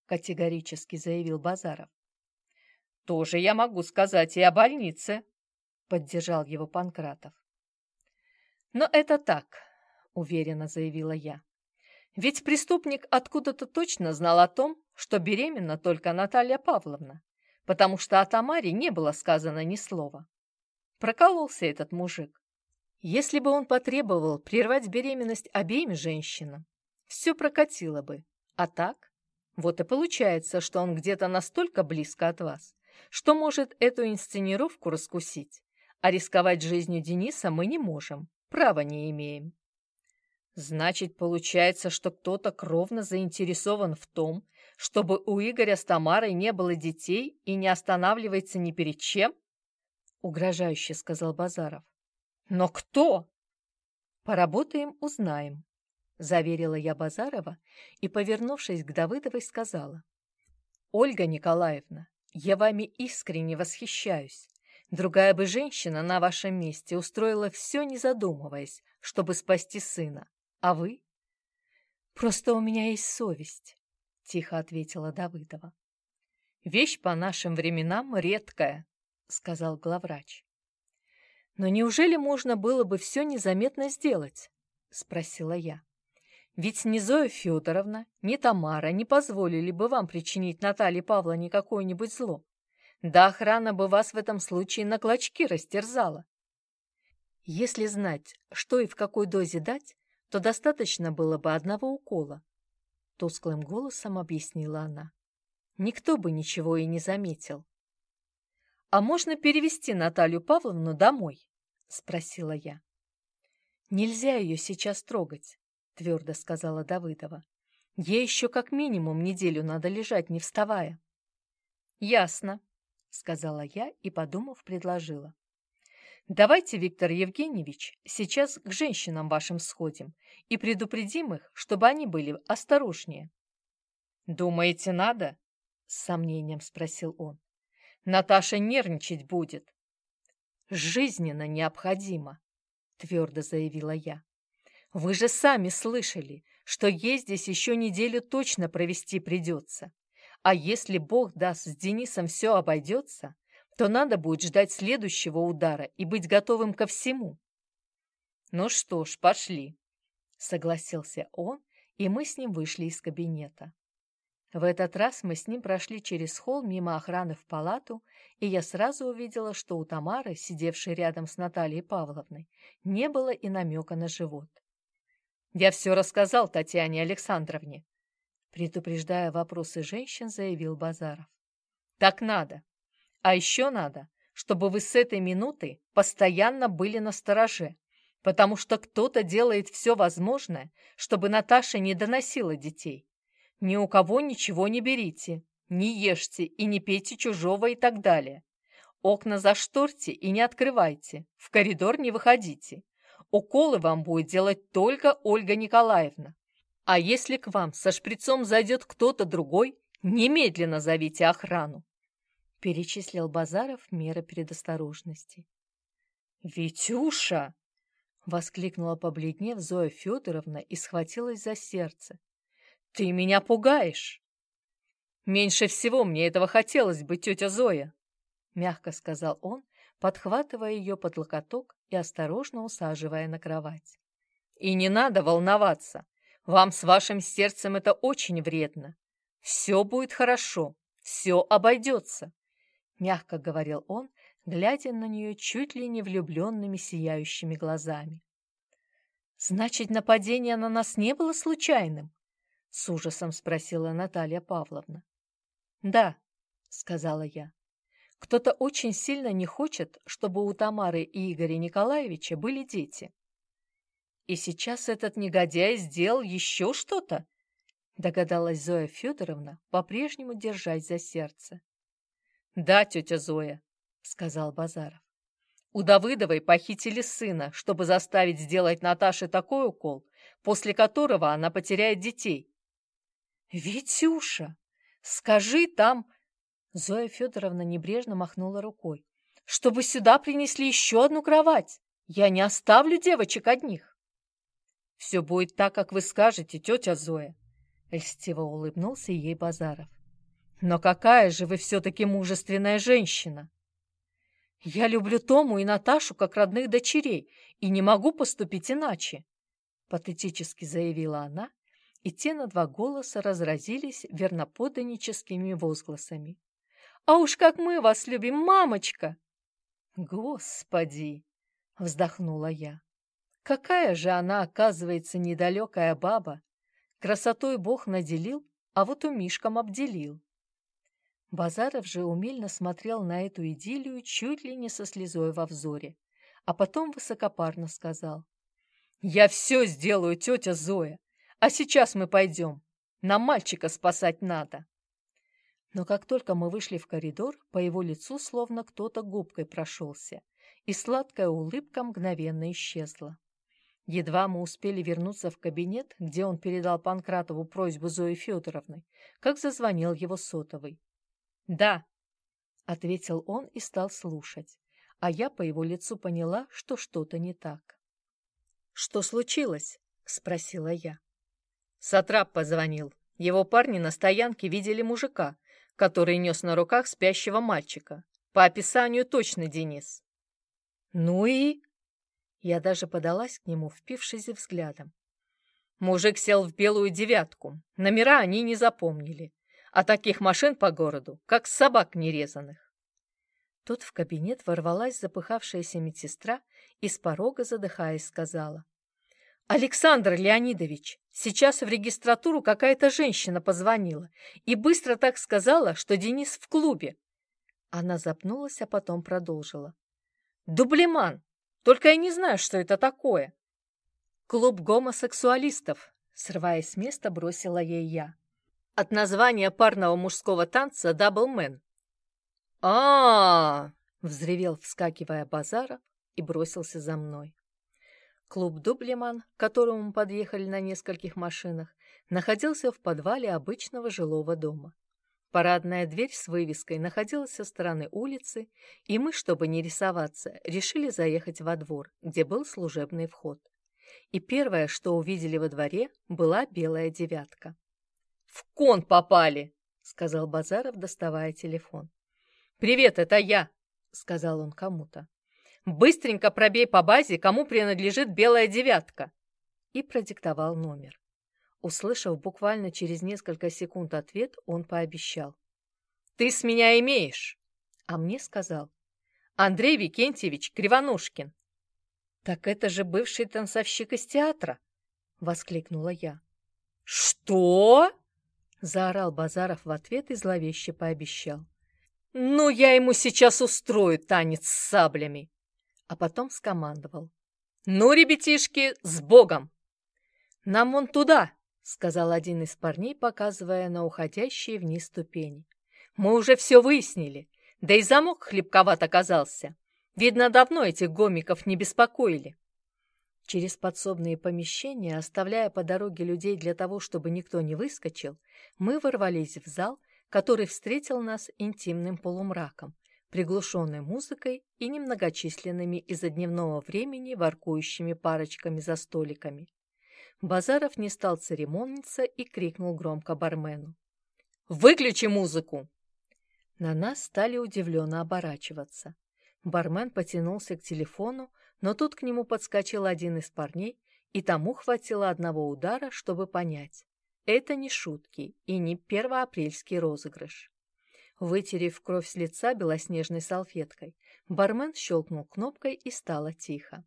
категорически заявил Базаров. Тоже я могу сказать и о больнице, поддержал его Панкратов. Но это так, уверенно заявила я. Ведь преступник откуда-то точно знал о том, что беременна только Наталья Павловна, потому что о Тамаре не было сказано ни слова. Прокололся этот мужик. Если бы он потребовал прервать беременность обеим женщинам, все прокатило бы. А так, вот и получается, что он где-то настолько близко от вас, что может эту инсценировку раскусить, а рисковать жизнью Дениса мы не можем, права не имеем. Значит, получается, что кто-то кровно заинтересован в том, чтобы у Игоря с Тамарой не было детей и не останавливается ни перед чем? Угрожающе сказал Базаров. Но кто? Поработаем, узнаем, заверила я Базарова и, повернувшись к Давыдовой, сказала. Ольга Николаевна, я вами искренне восхищаюсь. Другая бы женщина на вашем месте устроила все, не задумываясь, чтобы спасти сына. А вы? Просто у меня есть совесть, тихо ответила Давыдова. Вещь по нашим временам редкая, сказал главврач. Но неужели можно было бы все незаметно сделать? спросила я. Ведь ни Зоя Федоровна, ни Тамара не позволили бы вам причинить Наталье Павловне какое-нибудь зло. Да охрана бы вас в этом случае на клочки растерзала. Если знать, что и в какой дозе дать, то достаточно было бы одного укола. Тусклым голосом объяснила она. Никто бы ничего и не заметил. «А можно перевести Наталью Павловну домой?» — спросила я. «Нельзя ее сейчас трогать», — твердо сказала Давыдова. «Ей еще как минимум неделю надо лежать, не вставая». «Ясно», — сказала я и, подумав, предложила. Давайте, Виктор Евгеньевич, сейчас к женщинам вашим сходим и предупредим их, чтобы они были осторожнее. Думаете, надо? С сомнением спросил он. Наташа нервничать будет. Жизненно необходимо, твердо заявила я. Вы же сами слышали, что ей здесь еще неделю точно провести придется. А если Бог даст, с Денисом все обойдется, то надо будет ждать следующего удара и быть готовым ко всему. Ну что ж, пошли, согласился он, и мы с ним вышли из кабинета. В этот раз мы с ним прошли через холл мимо охраны в палату, и я сразу увидела, что у Тамары, сидевшей рядом с Натальей Павловной, не было и намека на живот. «Я все рассказал Татьяне Александровне», предупреждая вопросы женщин, заявил Базаров. «Так надо. А еще надо, чтобы вы с этой минуты постоянно были на стороже, потому что кто-то делает все возможное, чтобы Наташа не доносила детей. Ни у кого ничего не берите, не ешьте и не пейте чужого и так далее. Окна зашторьте и не открывайте, в коридор не выходите. Уколы вам будет делать только Ольга Николаевна. А если к вам со шприцом зайдет кто-то другой, немедленно зовите охрану перечислил Базаров меры предосторожности. «Витюша!» — воскликнула побледнев Зоя Федоровна и схватилась за сердце. «Ты меня пугаешь!» «Меньше всего мне этого хотелось бы, тетя Зоя!» — мягко сказал он, подхватывая ее под локоток и осторожно усаживая на кровать. «И не надо волноваться. Вам с вашим сердцем это очень вредно. Все будет хорошо, все обойдется. — мягко говорил он, глядя на нее чуть ли не влюбленными сияющими глазами. «Значит, нападение на нас не было случайным?» — с ужасом спросила Наталья Павловна. «Да», — сказала я. «Кто-то очень сильно не хочет, чтобы у Тамары и Игоря Николаевича были дети». «И сейчас этот негодяй сделал еще что-то?» — догадалась Зоя Федоровна, по-прежнему держась за сердце. «Да, тетя Зоя», — сказал Базаров. «У Давыдовой похитили сына, чтобы заставить сделать Наташе такой укол, после которого она потеряет детей. «Витюша, скажи там...» Зоя Федоровна небрежно махнула рукой. «Чтобы сюда принесли еще одну кровать. Я не оставлю девочек одних». «Все будет так, как вы скажете, тетя Зоя», — льстиво улыбнулся ей Базаров. «Но какая же вы все-таки мужественная женщина!» «Я люблю Тому и Наташу как родных дочерей и не могу поступить иначе», — патетически заявила она, и те на два голоса разразились верноподданническими возгласами. «А уж как мы вас любим, мамочка!» «Господи!» — вздохнула я. «Какая же она, оказывается, недалекая баба! Красотой Бог наделил, а вот у Мишкам обделил». Базаров же умильно смотрел на эту идиллию чуть ли не со слезой во взоре, а потом высокопарно сказал. «Я все сделаю, тетя Зоя. А сейчас мы пойдем. Нам мальчика спасать надо. Но как только мы вышли в коридор, по его лицу словно кто-то губкой прошелся, и сладкая улыбка мгновенно исчезла. Едва мы успели вернуться в кабинет, где он передал Панкратову просьбу Зои Федоровны, как зазвонил его сотовый. «Да», — ответил он и стал слушать, а я по его лицу поняла, что что-то не так. «Что случилось?» — спросила я. Сатрап позвонил. Его парни на стоянке видели мужика, который нес на руках спящего мальчика. По описанию точно Денис. Ну и... Я даже подалась к нему, впившись взглядом. Мужик сел в белую девятку. Номера они не запомнили. А таких машин по городу, как собак нерезанных. Тут в кабинет ворвалась запыхавшаяся медсестра и с порога, задыхаясь, сказала. «Александр Леонидович, сейчас в регистратуру какая-то женщина позвонила и быстро так сказала, что Денис в клубе». Она запнулась, а потом продолжила. «Дублеман! Только я не знаю, что это такое». «Клуб гомосексуалистов», — срываясь с места, бросила ей я. «От названия парного мужского танца «Даблмен». а, -а, -а взревел, вскакивая Базаров, и бросился за мной. Клуб «Дублеман», к которому подъехали на нескольких машинах, находился в подвале обычного жилого дома. Парадная дверь с вывеской находилась со стороны улицы, и мы, чтобы не рисоваться, решили заехать во двор, где был служебный вход. И первое, что увидели во дворе, была белая девятка. «В кон попали!» — сказал Базаров, доставая телефон. «Привет, это я!» — сказал он кому-то. Быстренько пробей по базе, кому принадлежит белая девятка!» И продиктовал номер. Услышав буквально через несколько секунд ответ, он пообещал. «Ты с меня имеешь!» А мне сказал. «Андрей Викентьевич Кривоножкин». «Так это же бывший танцовщик из театра!» — воскликнула я. «Что?» — заорал Базаров в ответ и зловеще пообещал. «Ну, я ему сейчас устрою танец с саблями!» а потом скомандовал. «Ну, ребятишки, с Богом!» «Нам вон туда!» — сказал один из парней, показывая на уходящие вниз ступени. «Мы уже все выяснили, да и замок хлебковат оказался. Видно, давно этих гомиков не беспокоили». Через подсобные помещения, оставляя по дороге людей для того, чтобы никто не выскочил, мы ворвались в зал, который встретил нас интимным полумраком, приглушенной музыкой и немногочисленными из-за дневного времени воркующими парочками за столиками. Базаров не стал церемониться и крикнул громко бармену. «Выключи музыку!» На нас стали удивленно оборачиваться. Бармен потянулся к телефону, но тут к нему подскочил один из парней, и тому хватило одного удара, чтобы понять. Это не шутки и не первоапрельский розыгрыш. Вытерев кровь с лица белоснежной салфеткой, бармен щелкнул кнопкой и стало тихо.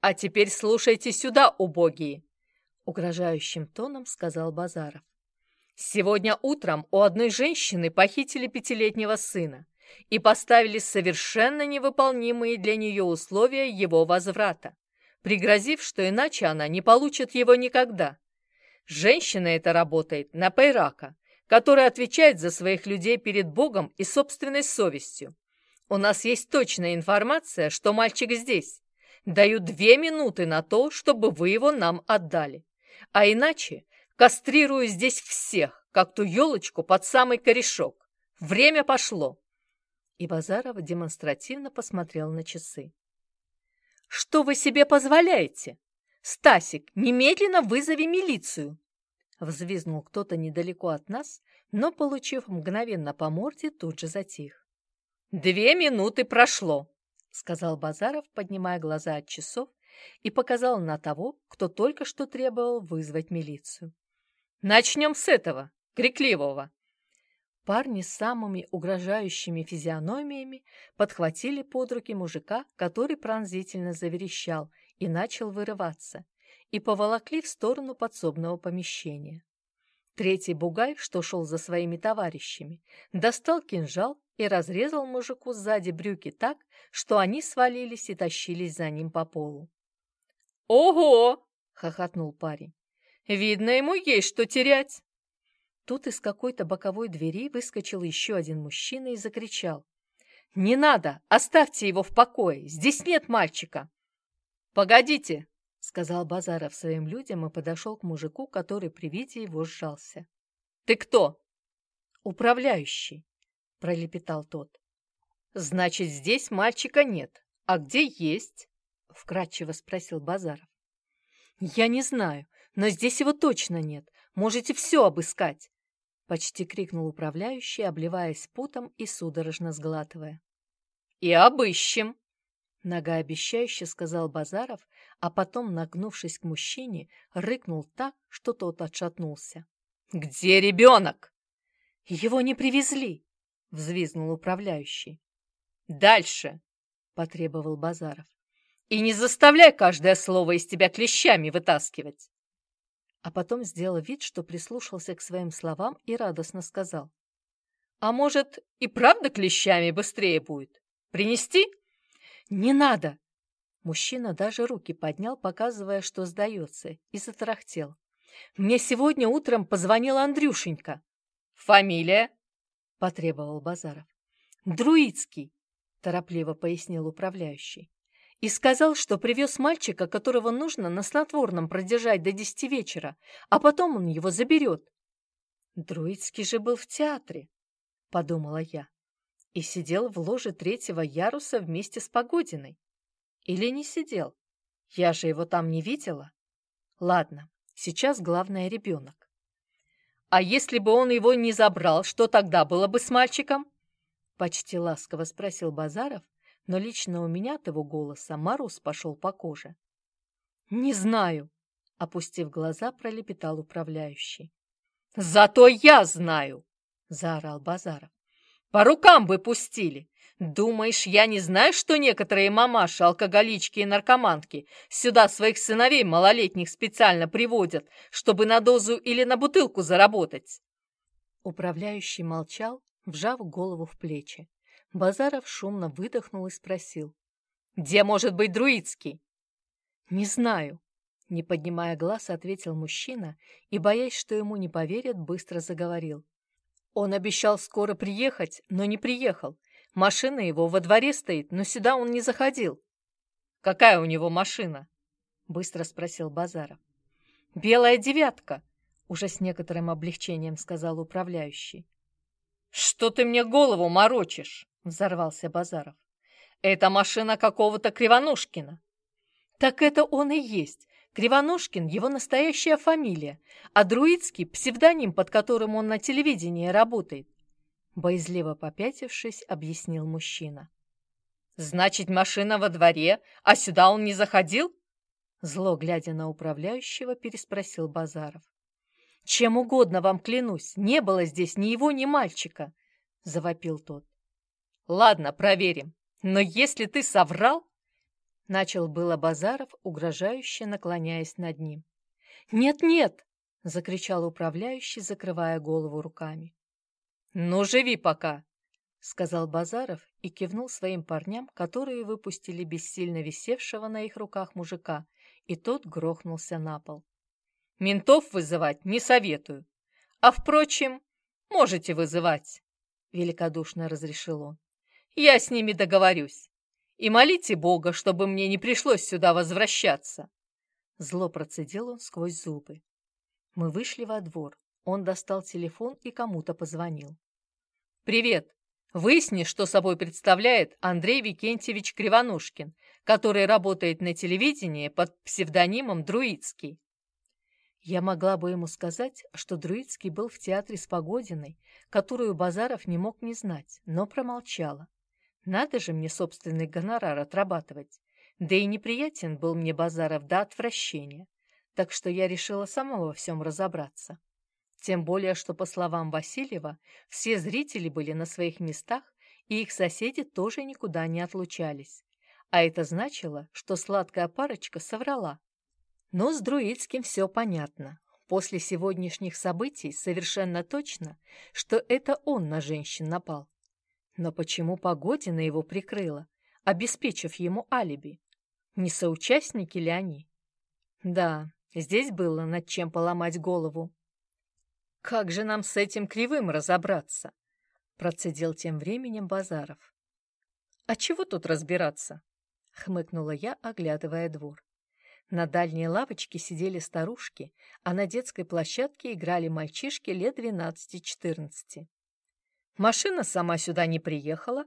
«А теперь слушайте сюда, убогие!» Угрожающим тоном сказал Базаров. «Сегодня утром у одной женщины похитили пятилетнего сына и поставили совершенно невыполнимые для нее условия его возврата, пригрозив, что иначе она не получит его никогда. Женщина эта работает на Пайрака, который отвечает за своих людей перед Богом и собственной совестью. У нас есть точная информация, что мальчик здесь. Даю две минуты на то, чтобы вы его нам отдали. А иначе кастрирую здесь всех, как ту елочку под самый корешок. Время пошло. И Базаров демонстративно посмотрел на часы. «Что вы себе позволяете? Стасик, немедленно вызови милицию!» Взвизнул кто-то недалеко от нас, но, получив мгновенно по морде, тут же затих. «Две минуты прошло!» — сказал Базаров, поднимая глаза от часов, и показал на того, кто только что требовал вызвать милицию. «Начнем с этого, крикливого!» Парни с самыми угрожающими физиономиями подхватили под руки мужика, который пронзительно заверещал и начал вырываться, и поволокли в сторону подсобного помещения. Третий бугай, что шел за своими товарищами, достал кинжал и разрезал мужику сзади брюки так, что они свалились и тащились за ним по полу. «Ого!» — хохотнул парень. «Видно, ему есть что терять!» Тут из какой-то боковой двери выскочил еще один мужчина и закричал. «Не надо! Оставьте его в покое! Здесь нет мальчика!» «Погодите!» — сказал Базаров своим людям и подошел к мужику, который при виде его сжался. «Ты кто?» «Управляющий», — пролепетал тот. «Значит, здесь мальчика нет. А где есть?» — вкратчиво спросил Базаров. «Я не знаю, но здесь его точно нет. Можете все обыскать. Почти крикнул управляющий, обливаясь потом и судорожно сглатывая. «И обыщем!» Многообещающе сказал Базаров, а потом, нагнувшись к мужчине, рыкнул так, что тот отшатнулся. «Где ребенок?» «Его не привезли!» — взвизнул управляющий. «Дальше!» — потребовал Базаров. «И не заставляй каждое слово из тебя клещами вытаскивать!» А потом сделал вид, что прислушался к своим словам и радостно сказал. «А может, и правда клещами быстрее будет? Принести?» «Не надо!» Мужчина даже руки поднял, показывая, что сдается, и затарахтел. «Мне сегодня утром позвонил Андрюшенька». «Фамилия?» — потребовал Базаров. «Друицкий», — торопливо пояснил управляющий и сказал, что привез мальчика, которого нужно на снотворном продержать до десяти вечера, а потом он его заберет. Друидский же был в театре, подумала я, и сидел в ложе третьего яруса вместе с Погодиной. Или не сидел? Я же его там не видела. Ладно, сейчас главное ребенок. А если бы он его не забрал, что тогда было бы с мальчиком? Почти ласково спросил Базаров, но лично у меня от его голоса мороз пошел по коже. «Не знаю», — опустив глаза, пролепетал управляющий. «Зато я знаю!» — заорал Базаров. «По рукам бы пустили! Думаешь, я не знаю, что некоторые мамаши, алкоголички и наркоманки сюда своих сыновей малолетних специально приводят, чтобы на дозу или на бутылку заработать?» Управляющий молчал, вжав голову в плечи. Базаров шумно выдохнул и спросил. «Где может быть Друицкий?» «Не знаю», — не поднимая глаз, ответил мужчина и, боясь, что ему не поверят, быстро заговорил. «Он обещал скоро приехать, но не приехал. Машина его во дворе стоит, но сюда он не заходил». «Какая у него машина?» — быстро спросил Базаров. «Белая девятка», — уже с некоторым облегчением сказал управляющий. «Что ты мне голову морочишь?» — взорвался Базаров. «Это машина какого-то Кривоножкина». «Так это он и есть. Кривоножкин — его настоящая фамилия, а Друицкий — псевдоним, под которым он на телевидении работает», — боязливо попятившись, объяснил мужчина. «Значит, машина во дворе, а сюда он не заходил?» Зло, глядя на управляющего, переспросил Базаров. «Чем угодно вам клянусь, не было здесь ни его, ни мальчика», — завопил тот. Ладно, проверим. Но если ты соврал... Начал было Базаров, угрожающе наклоняясь над ним. «Нет-нет!» — закричал управляющий, закрывая голову руками. «Ну, живи пока!» — сказал Базаров и кивнул своим парням, которые выпустили бессильно висевшего на их руках мужика, и тот грохнулся на пол. «Ментов вызывать не советую. А, впрочем, можете вызывать!» — великодушно разрешил он. Я с ними договорюсь. И молите Бога, чтобы мне не пришлось сюда возвращаться. Зло процедил он сквозь зубы. Мы вышли во двор. Он достал телефон и кому-то позвонил. «Привет! Выясни, что собой представляет Андрей Викентьевич Кривоножкин, который работает на телевидении под псевдонимом Друицкий. Я могла бы ему сказать, что Друицкий был в театре с Погодиной, которую Базаров не мог не знать, но промолчала. Надо же мне собственный гонорар отрабатывать. Да и неприятен был мне Базаров до отвращения, так что я решила сама во всем разобраться. Тем более, что, по словам Васильева, все зрители были на своих местах, и их соседи тоже никуда не отлучались. А это значило, что сладкая парочка соврала. Но с Друицким все понятно. После сегодняшних событий совершенно точно, что это он на женщин напал. Но почему Погодина его прикрыла, обеспечив ему алиби? Не соучастники ли они? Да, здесь было над чем поломать голову. «Как же нам с этим кривым разобраться?» процедил тем временем Базаров. «А чего тут разбираться?» хмыкнула я, оглядывая двор. На дальней лавочке сидели старушки, а на детской площадке играли мальчишки лет 12-14. Машина сама сюда не приехала,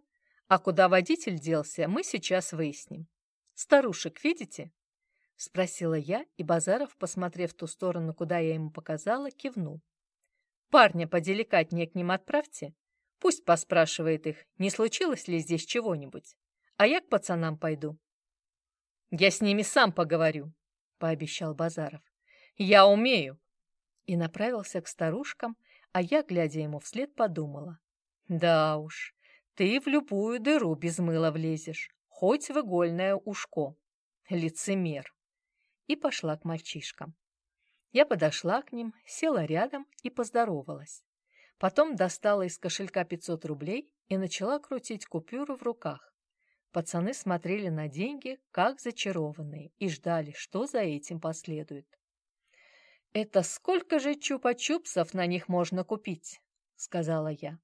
а куда водитель делся, мы сейчас выясним. Старушек видите? Спросила я, и Базаров, посмотрев в ту сторону, куда я ему показала, кивнул. Парня поделикатнее к ним отправьте. Пусть поспрашивает их, не случилось ли здесь чего-нибудь. А я к пацанам пойду. «Я с ними сам поговорю», — пообещал Базаров. «Я умею». И направился к старушкам, а я, глядя ему вслед, подумала. «Да уж, ты в любую дыру без мыла влезешь, хоть в игольное ушко. Лицемер». И пошла к мальчишкам. Я подошла к ним, села рядом и поздоровалась. Потом достала из кошелька 500 рублей и начала крутить купюру в руках. Пацаны смотрели на деньги, как зачарованные, и ждали, что за этим последует. «Это сколько же чупа-чупсов на них можно купить?» — сказала я.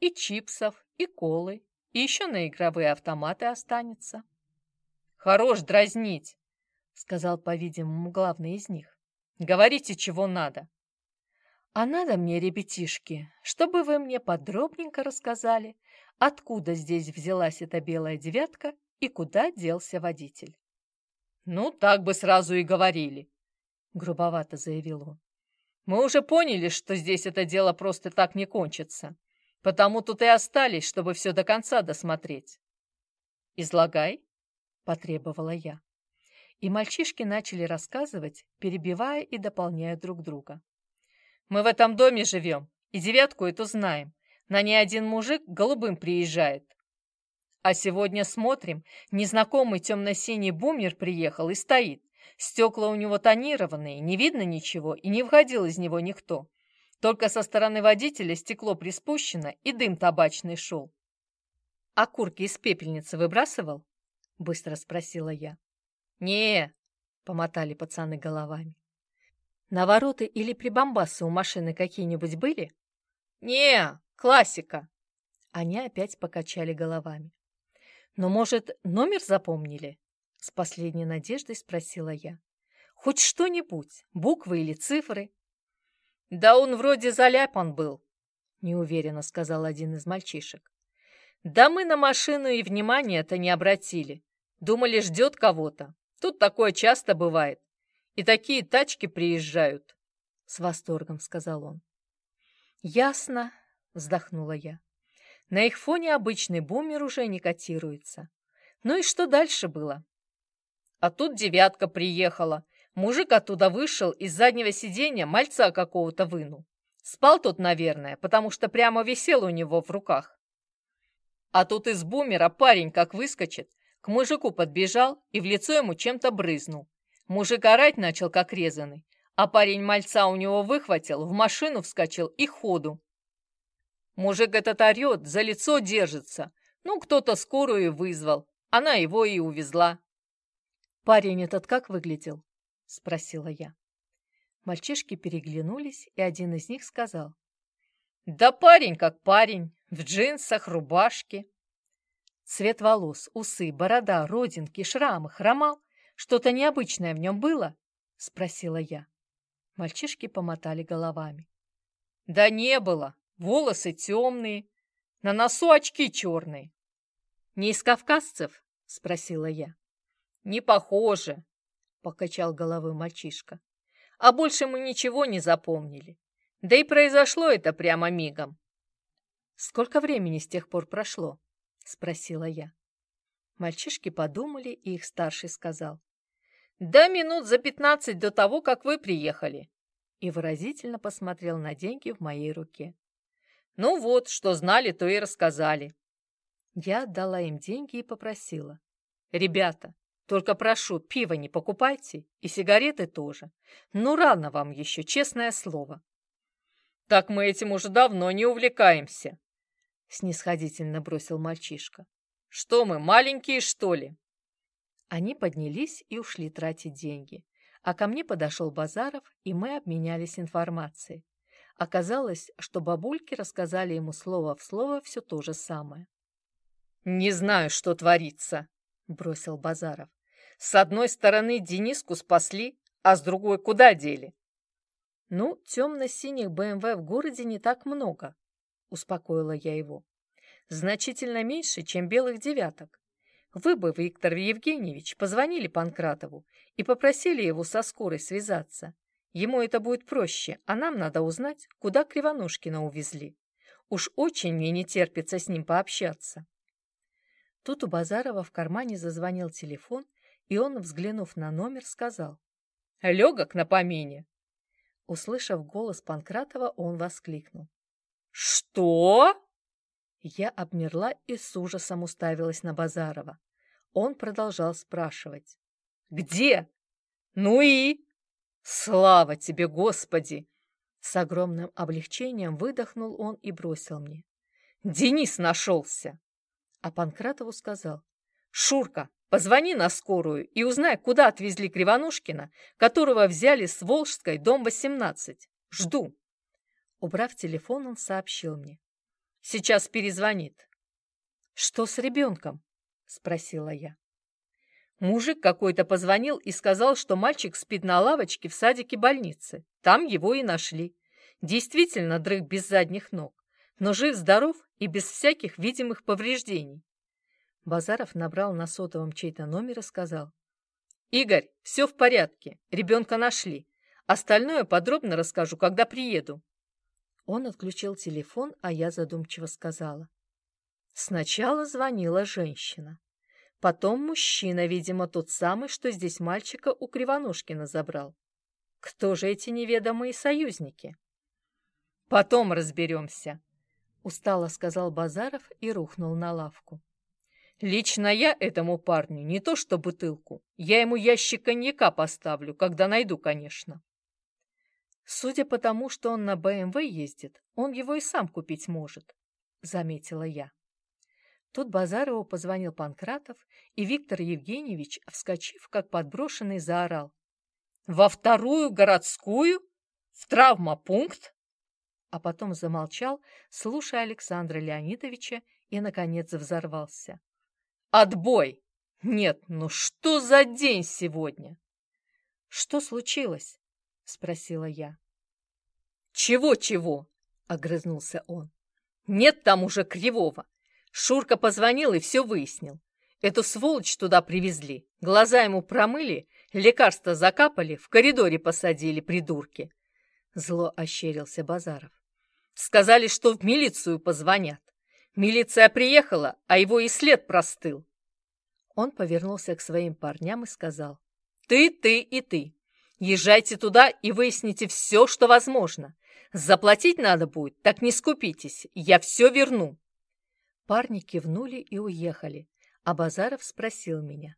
«И чипсов, и колы, и еще на игровые автоматы останется». «Хорош дразнить!» — сказал, по-видимому, главный из них. «Говорите, чего надо». «А надо мне, ребятишки, чтобы вы мне подробненько рассказали, откуда здесь взялась эта белая девятка и куда делся водитель. «Ну, так бы сразу и говорили», — грубовато заявил он. «Мы уже поняли, что здесь это дело просто так не кончится, потому тут и остались, чтобы все до конца досмотреть». «Излагай», — потребовала я. И мальчишки начали рассказывать, перебивая и дополняя друг друга. «Мы в этом доме живем, и девятку эту знаем. На ней один мужик голубым приезжает. А сегодня смотрим, незнакомый темно-синий бумер приехал и стоит. Стекла у него тонированные, не видно ничего, и не входил из него никто. Только со стороны водителя стекло приспущено, и дым табачный шел. «А курки из пепельницы выбрасывал?» — быстро спросила я. не помотали пацаны головами. «Навороты или прибамбасы у машины какие-нибудь были?» не Классика!» Они опять покачали головами. «Но, может, номер запомнили?» С последней надеждой спросила я. «Хоть что-нибудь, буквы или цифры?» «Да он вроде заляпан был», — неуверенно сказал один из мальчишек. «Да мы на машину и внимания-то не обратили. Думали, ждет кого-то. Тут такое часто бывает. И такие тачки приезжают», — с восторгом сказал он. «Ясно», вздохнула я. На их фоне обычный бумер уже не котируется. Ну и что дальше было? А тут девятка приехала. Мужик оттуда вышел, из заднего сиденья мальца какого-то вынул. Спал тот, наверное, потому что прямо висел у него в руках. А тут из бумера парень как выскочит, к мужику подбежал и в лицо ему чем-то брызнул. Мужик орать начал, как резанный, а парень мальца у него выхватил, в машину вскочил и ходу. Мужик этот орет, за лицо держится. Ну, кто-то скорую вызвал. Она его и увезла. «Парень этот как выглядел?» — спросила я. Мальчишки переглянулись, и один из них сказал. «Да парень как парень, в джинсах, рубашке». Цвет волос, усы, борода, родинки, шрамы, хромал? Что-то необычное в нем было?» — спросила я. Мальчишки помотали головами. «Да не было. Волосы темные. На носу очки черные». «Не из кавказцев?» — спросила я. «Не похоже», — покачал головой мальчишка. «А больше мы ничего не запомнили. Да и произошло это прямо мигом». «Сколько времени с тех пор прошло?» — спросила я. Мальчишки подумали, и их старший сказал. Да минут за пятнадцать до того, как вы приехали. И выразительно посмотрел на деньги в моей руке. Ну вот, что знали, то и рассказали. Я отдала им деньги и попросила. Ребята, только прошу, пиво не покупайте и сигареты тоже. Ну, рано вам еще, честное слово. Так мы этим уже давно не увлекаемся. Снисходительно бросил мальчишка. Что мы, маленькие, что ли? Они поднялись и ушли тратить деньги. А ко мне подошел Базаров, и мы обменялись информацией. Оказалось, что бабульки рассказали ему слово в слово все то же самое. «Не знаю, что творится», — бросил Базаров. «С одной стороны Дениску спасли, а с другой куда дели?» «Ну, темно-синих БМВ в городе не так много», — успокоила я его. «Значительно меньше, чем белых девяток. Вы бы, Виктор Евгеньевич, позвонили Панкратову и попросили его со скорой связаться. Ему это будет проще, а нам надо узнать, куда Кривоножкина увезли. Уж очень мне не терпится с ним пообщаться. Тут у Базарова в кармане зазвонил телефон, и он, взглянув на номер, сказал. «Легок на помине!» Услышав голос Панкратова, он воскликнул. «Что?» Я обмерла и с ужасом уставилась на Базарова. Он продолжал спрашивать. «Где? Ну и? Слава тебе, Господи!» С огромным облегчением выдохнул он и бросил мне. «Денис нашелся!» А Панкратову сказал. «Шурка, позвони на скорую и узнай, куда отвезли Кривонушкина, которого взяли с Волжской, дом 18. Жду!» Убрав телефон, он сообщил мне. Сейчас перезвонит. Что с ребенком? Спросила я. Мужик какой-то позвонил и сказал, что мальчик спит на лавочке в садике больницы. Там его и нашли. Действительно дрых без задних ног, но жив-здоров и без всяких видимых повреждений. Базаров набрал на сотовом чей-то номер и сказал. «Игорь, все в порядке, ребенка нашли. Остальное подробно расскажу, когда приеду». Он отключил телефон, а я задумчиво сказала. Сначала звонила женщина. Потом мужчина, видимо, тот самый, что здесь мальчика у Кривоножкина забрал. Кто же эти неведомые союзники? Потом разберемся, устало сказал Базаров и рухнул на лавку. Лично я этому парню не то что бутылку, я ему ящик коньяка поставлю, когда найду, конечно. Судя по тому, что он на БМВ ездит, он его и сам купить может, заметила я. Тут Базарову позвонил Панкратов, и Виктор Евгеньевич, вскочив, как подброшенный, заорал. «Во вторую городскую? В травмопункт?» А потом замолчал, слушая Александра Леонидовича, и, наконец, взорвался. «Отбой! Нет, ну что за день сегодня?» «Что случилось?» — спросила я. «Чего-чего?» — огрызнулся он. «Нет там уже Кривого. Шурка позвонил и все выяснил. Эту сволочь туда привезли. Глаза ему промыли, лекарства закапали, в коридоре посадили, придурки». Зло ощерился Базаров. «Сказали, что в милицию позвонят. Милиция приехала, а его и след простыл». Он повернулся к своим парням и сказал. «Ты, ты и ты. Езжайте туда и выясните все, что возможно. Заплатить надо будет, так не скупитесь, я все верну». Парни кивнули и уехали, а Базаров спросил меня.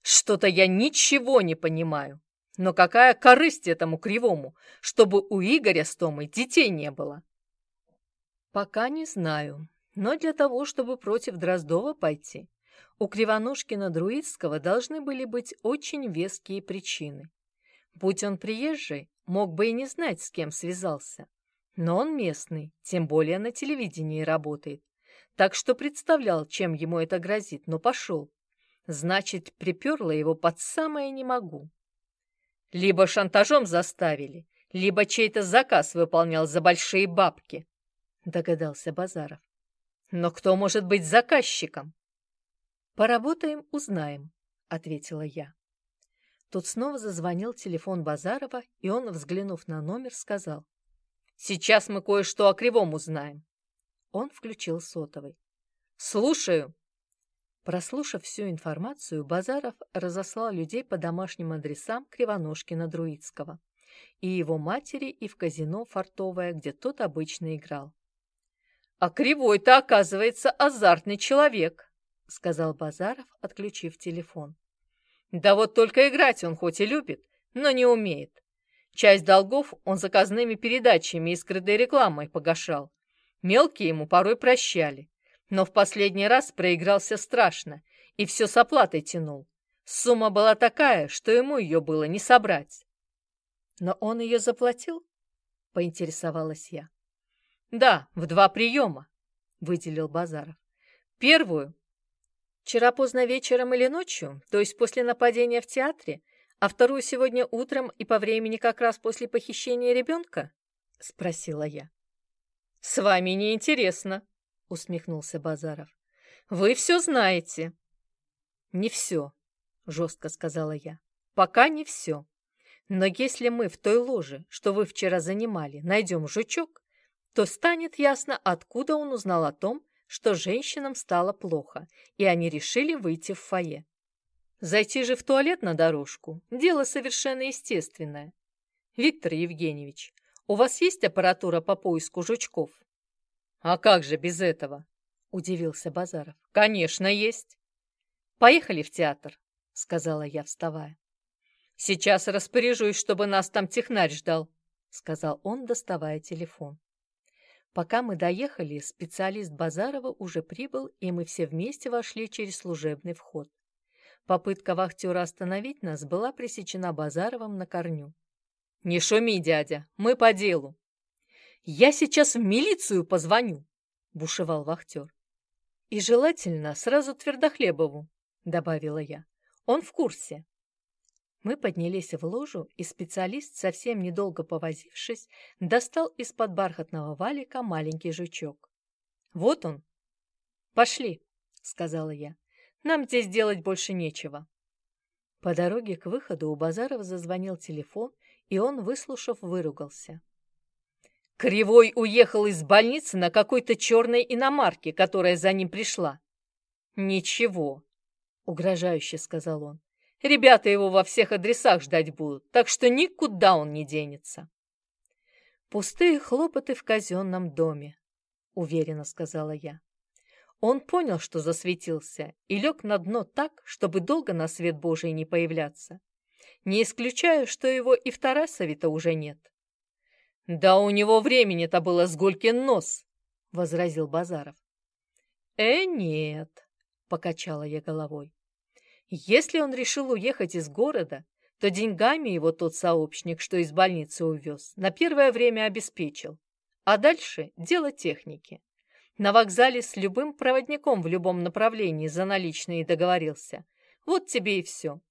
«Что-то я ничего не понимаю. Но какая корысть этому кривому, чтобы у Игоря с Томой детей не было?» «Пока не знаю, но для того, чтобы против Дроздова пойти, у Кривоножкина-Друидского должны были быть очень веские причины. Будь он приезжий, мог бы и не знать, с кем связался. Но он местный, тем более на телевидении работает. так что представлял, чем ему это грозит, но пошел. Значит, приперла его под самое «не могу». Либо шантажом заставили, либо чей-то заказ выполнял за большие бабки, догадался Базаров. Но кто может быть заказчиком? Поработаем, узнаем, ответила я. Тут снова зазвонил телефон Базарова, и он, взглянув на номер, сказал. «Сейчас мы кое-что о Кривом узнаем». Он включил сотовый. «Слушаю». Прослушав всю информацию, Базаров разослал людей по домашним адресам Кривоножкина-Друидского и его матери, и в казино «Фартовое», где тот обычно играл. «А Кривой-то, оказывается, азартный человек», — сказал Базаров, отключив телефон. «Да вот только играть он хоть и любит, но не умеет. Часть долгов он заказными передачами и скрытой рекламой погашал. Мелкие ему порой прощали, но в последний раз проигрался страшно и все с оплатой тянул. Сумма была такая, что ему ее было не собрать. «Но он ее заплатил?» — поинтересовалась я. «Да, в два приема», — выделил Базаров. «Первую Вчера поздно вечером или ночью, то есть после нападения в театре, а вторую сегодня утром и по времени как раз после похищения ребенка?» — спросила я. «С вами неинтересно», — усмехнулся Базаров. «Вы все знаете». «Не все», — жестко сказала я. «Пока не все. Но если мы в той ложе, что вы вчера занимали, найдем жучок, то станет ясно, откуда он узнал о том, что женщинам стало плохо, и они решили выйти в фойе. Зайти же в туалет на дорожку – дело совершенно естественное. Виктор Евгеньевич, у вас есть аппаратура по поиску жучков? А как же без этого? Удивился Базаров. Конечно, есть. Поехали в театр, сказала я, вставая. Сейчас распоряжусь, чтобы нас там технарь ждал, сказал он, доставая телефон. Пока мы доехали, специалист Базарова уже прибыл, и мы все вместе вошли через служебный вход. Попытка вахтера остановить нас была пресечена Базаровым на корню. «Не шуми, дядя, мы по делу». «Я сейчас в милицию позвоню», — бушевал вахтер. «И желательно сразу Твердохлебову», — добавила я. «Он в курсе». Мы поднялись в ложу, и специалист, совсем недолго повозившись, достал из-под бархатного валика маленький жучок. «Вот он!» «Пошли!» — сказала я. «Нам здесь делать больше нечего». По дороге к выходу у Базарова зазвонил телефон, и он, выслушав, выругался. «Кривой уехал из больницы на какой-то черной иномарке, которая за ним пришла». «Ничего», — угрожающе сказал он. Ребята его во всех адресах ждать будут, так что никуда он не денется. Пустые хлопоты в казенном доме, уверенно сказала я. Он понял, что засветился, и лег на дно так, чтобы долго на свет Божий не появляться. Не исключаю, что его и в Тарасове-то уже нет. «Да у него времени-то было с Гулькин нос!» — возразил Базаров. «Э, нет!» — покачала я головой. Если он решил уехать из города, то деньгами его тот сообщник, что из больницы увез, на первое время обеспечил. А дальше дело техники. На вокзале с любым проводником в любом направлении за наличные договорился. Вот тебе и все.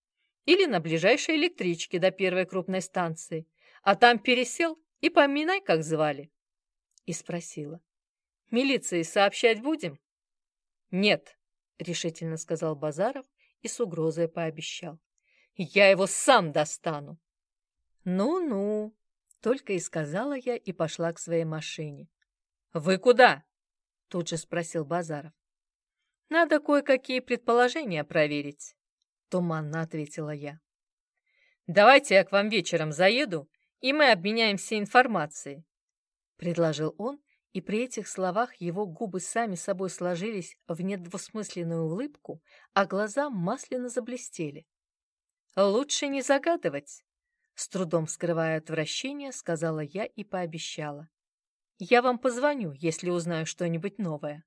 Или на ближайшей электричке до первой крупной станции. А там пересел и поминай, как звали. И спросила. Милиции сообщать будем? Нет, решительно сказал Базаров и с угрозой пообещал. «Я его сам достану!» «Ну-ну», — только и сказала я и пошла к своей машине. «Вы куда?» — тут же спросил Базаров. «Надо кое-какие предположения проверить», — туманно ответила я. «Давайте я к вам вечером заеду, и мы обменяемся информацией», — предложил он и при этих словах его губы сами собой сложились в недвусмысленную улыбку, а глаза масляно заблестели. «Лучше не загадывать», — с трудом скрывая отвращение, сказала я и пообещала. «Я вам позвоню, если узнаю что-нибудь новое».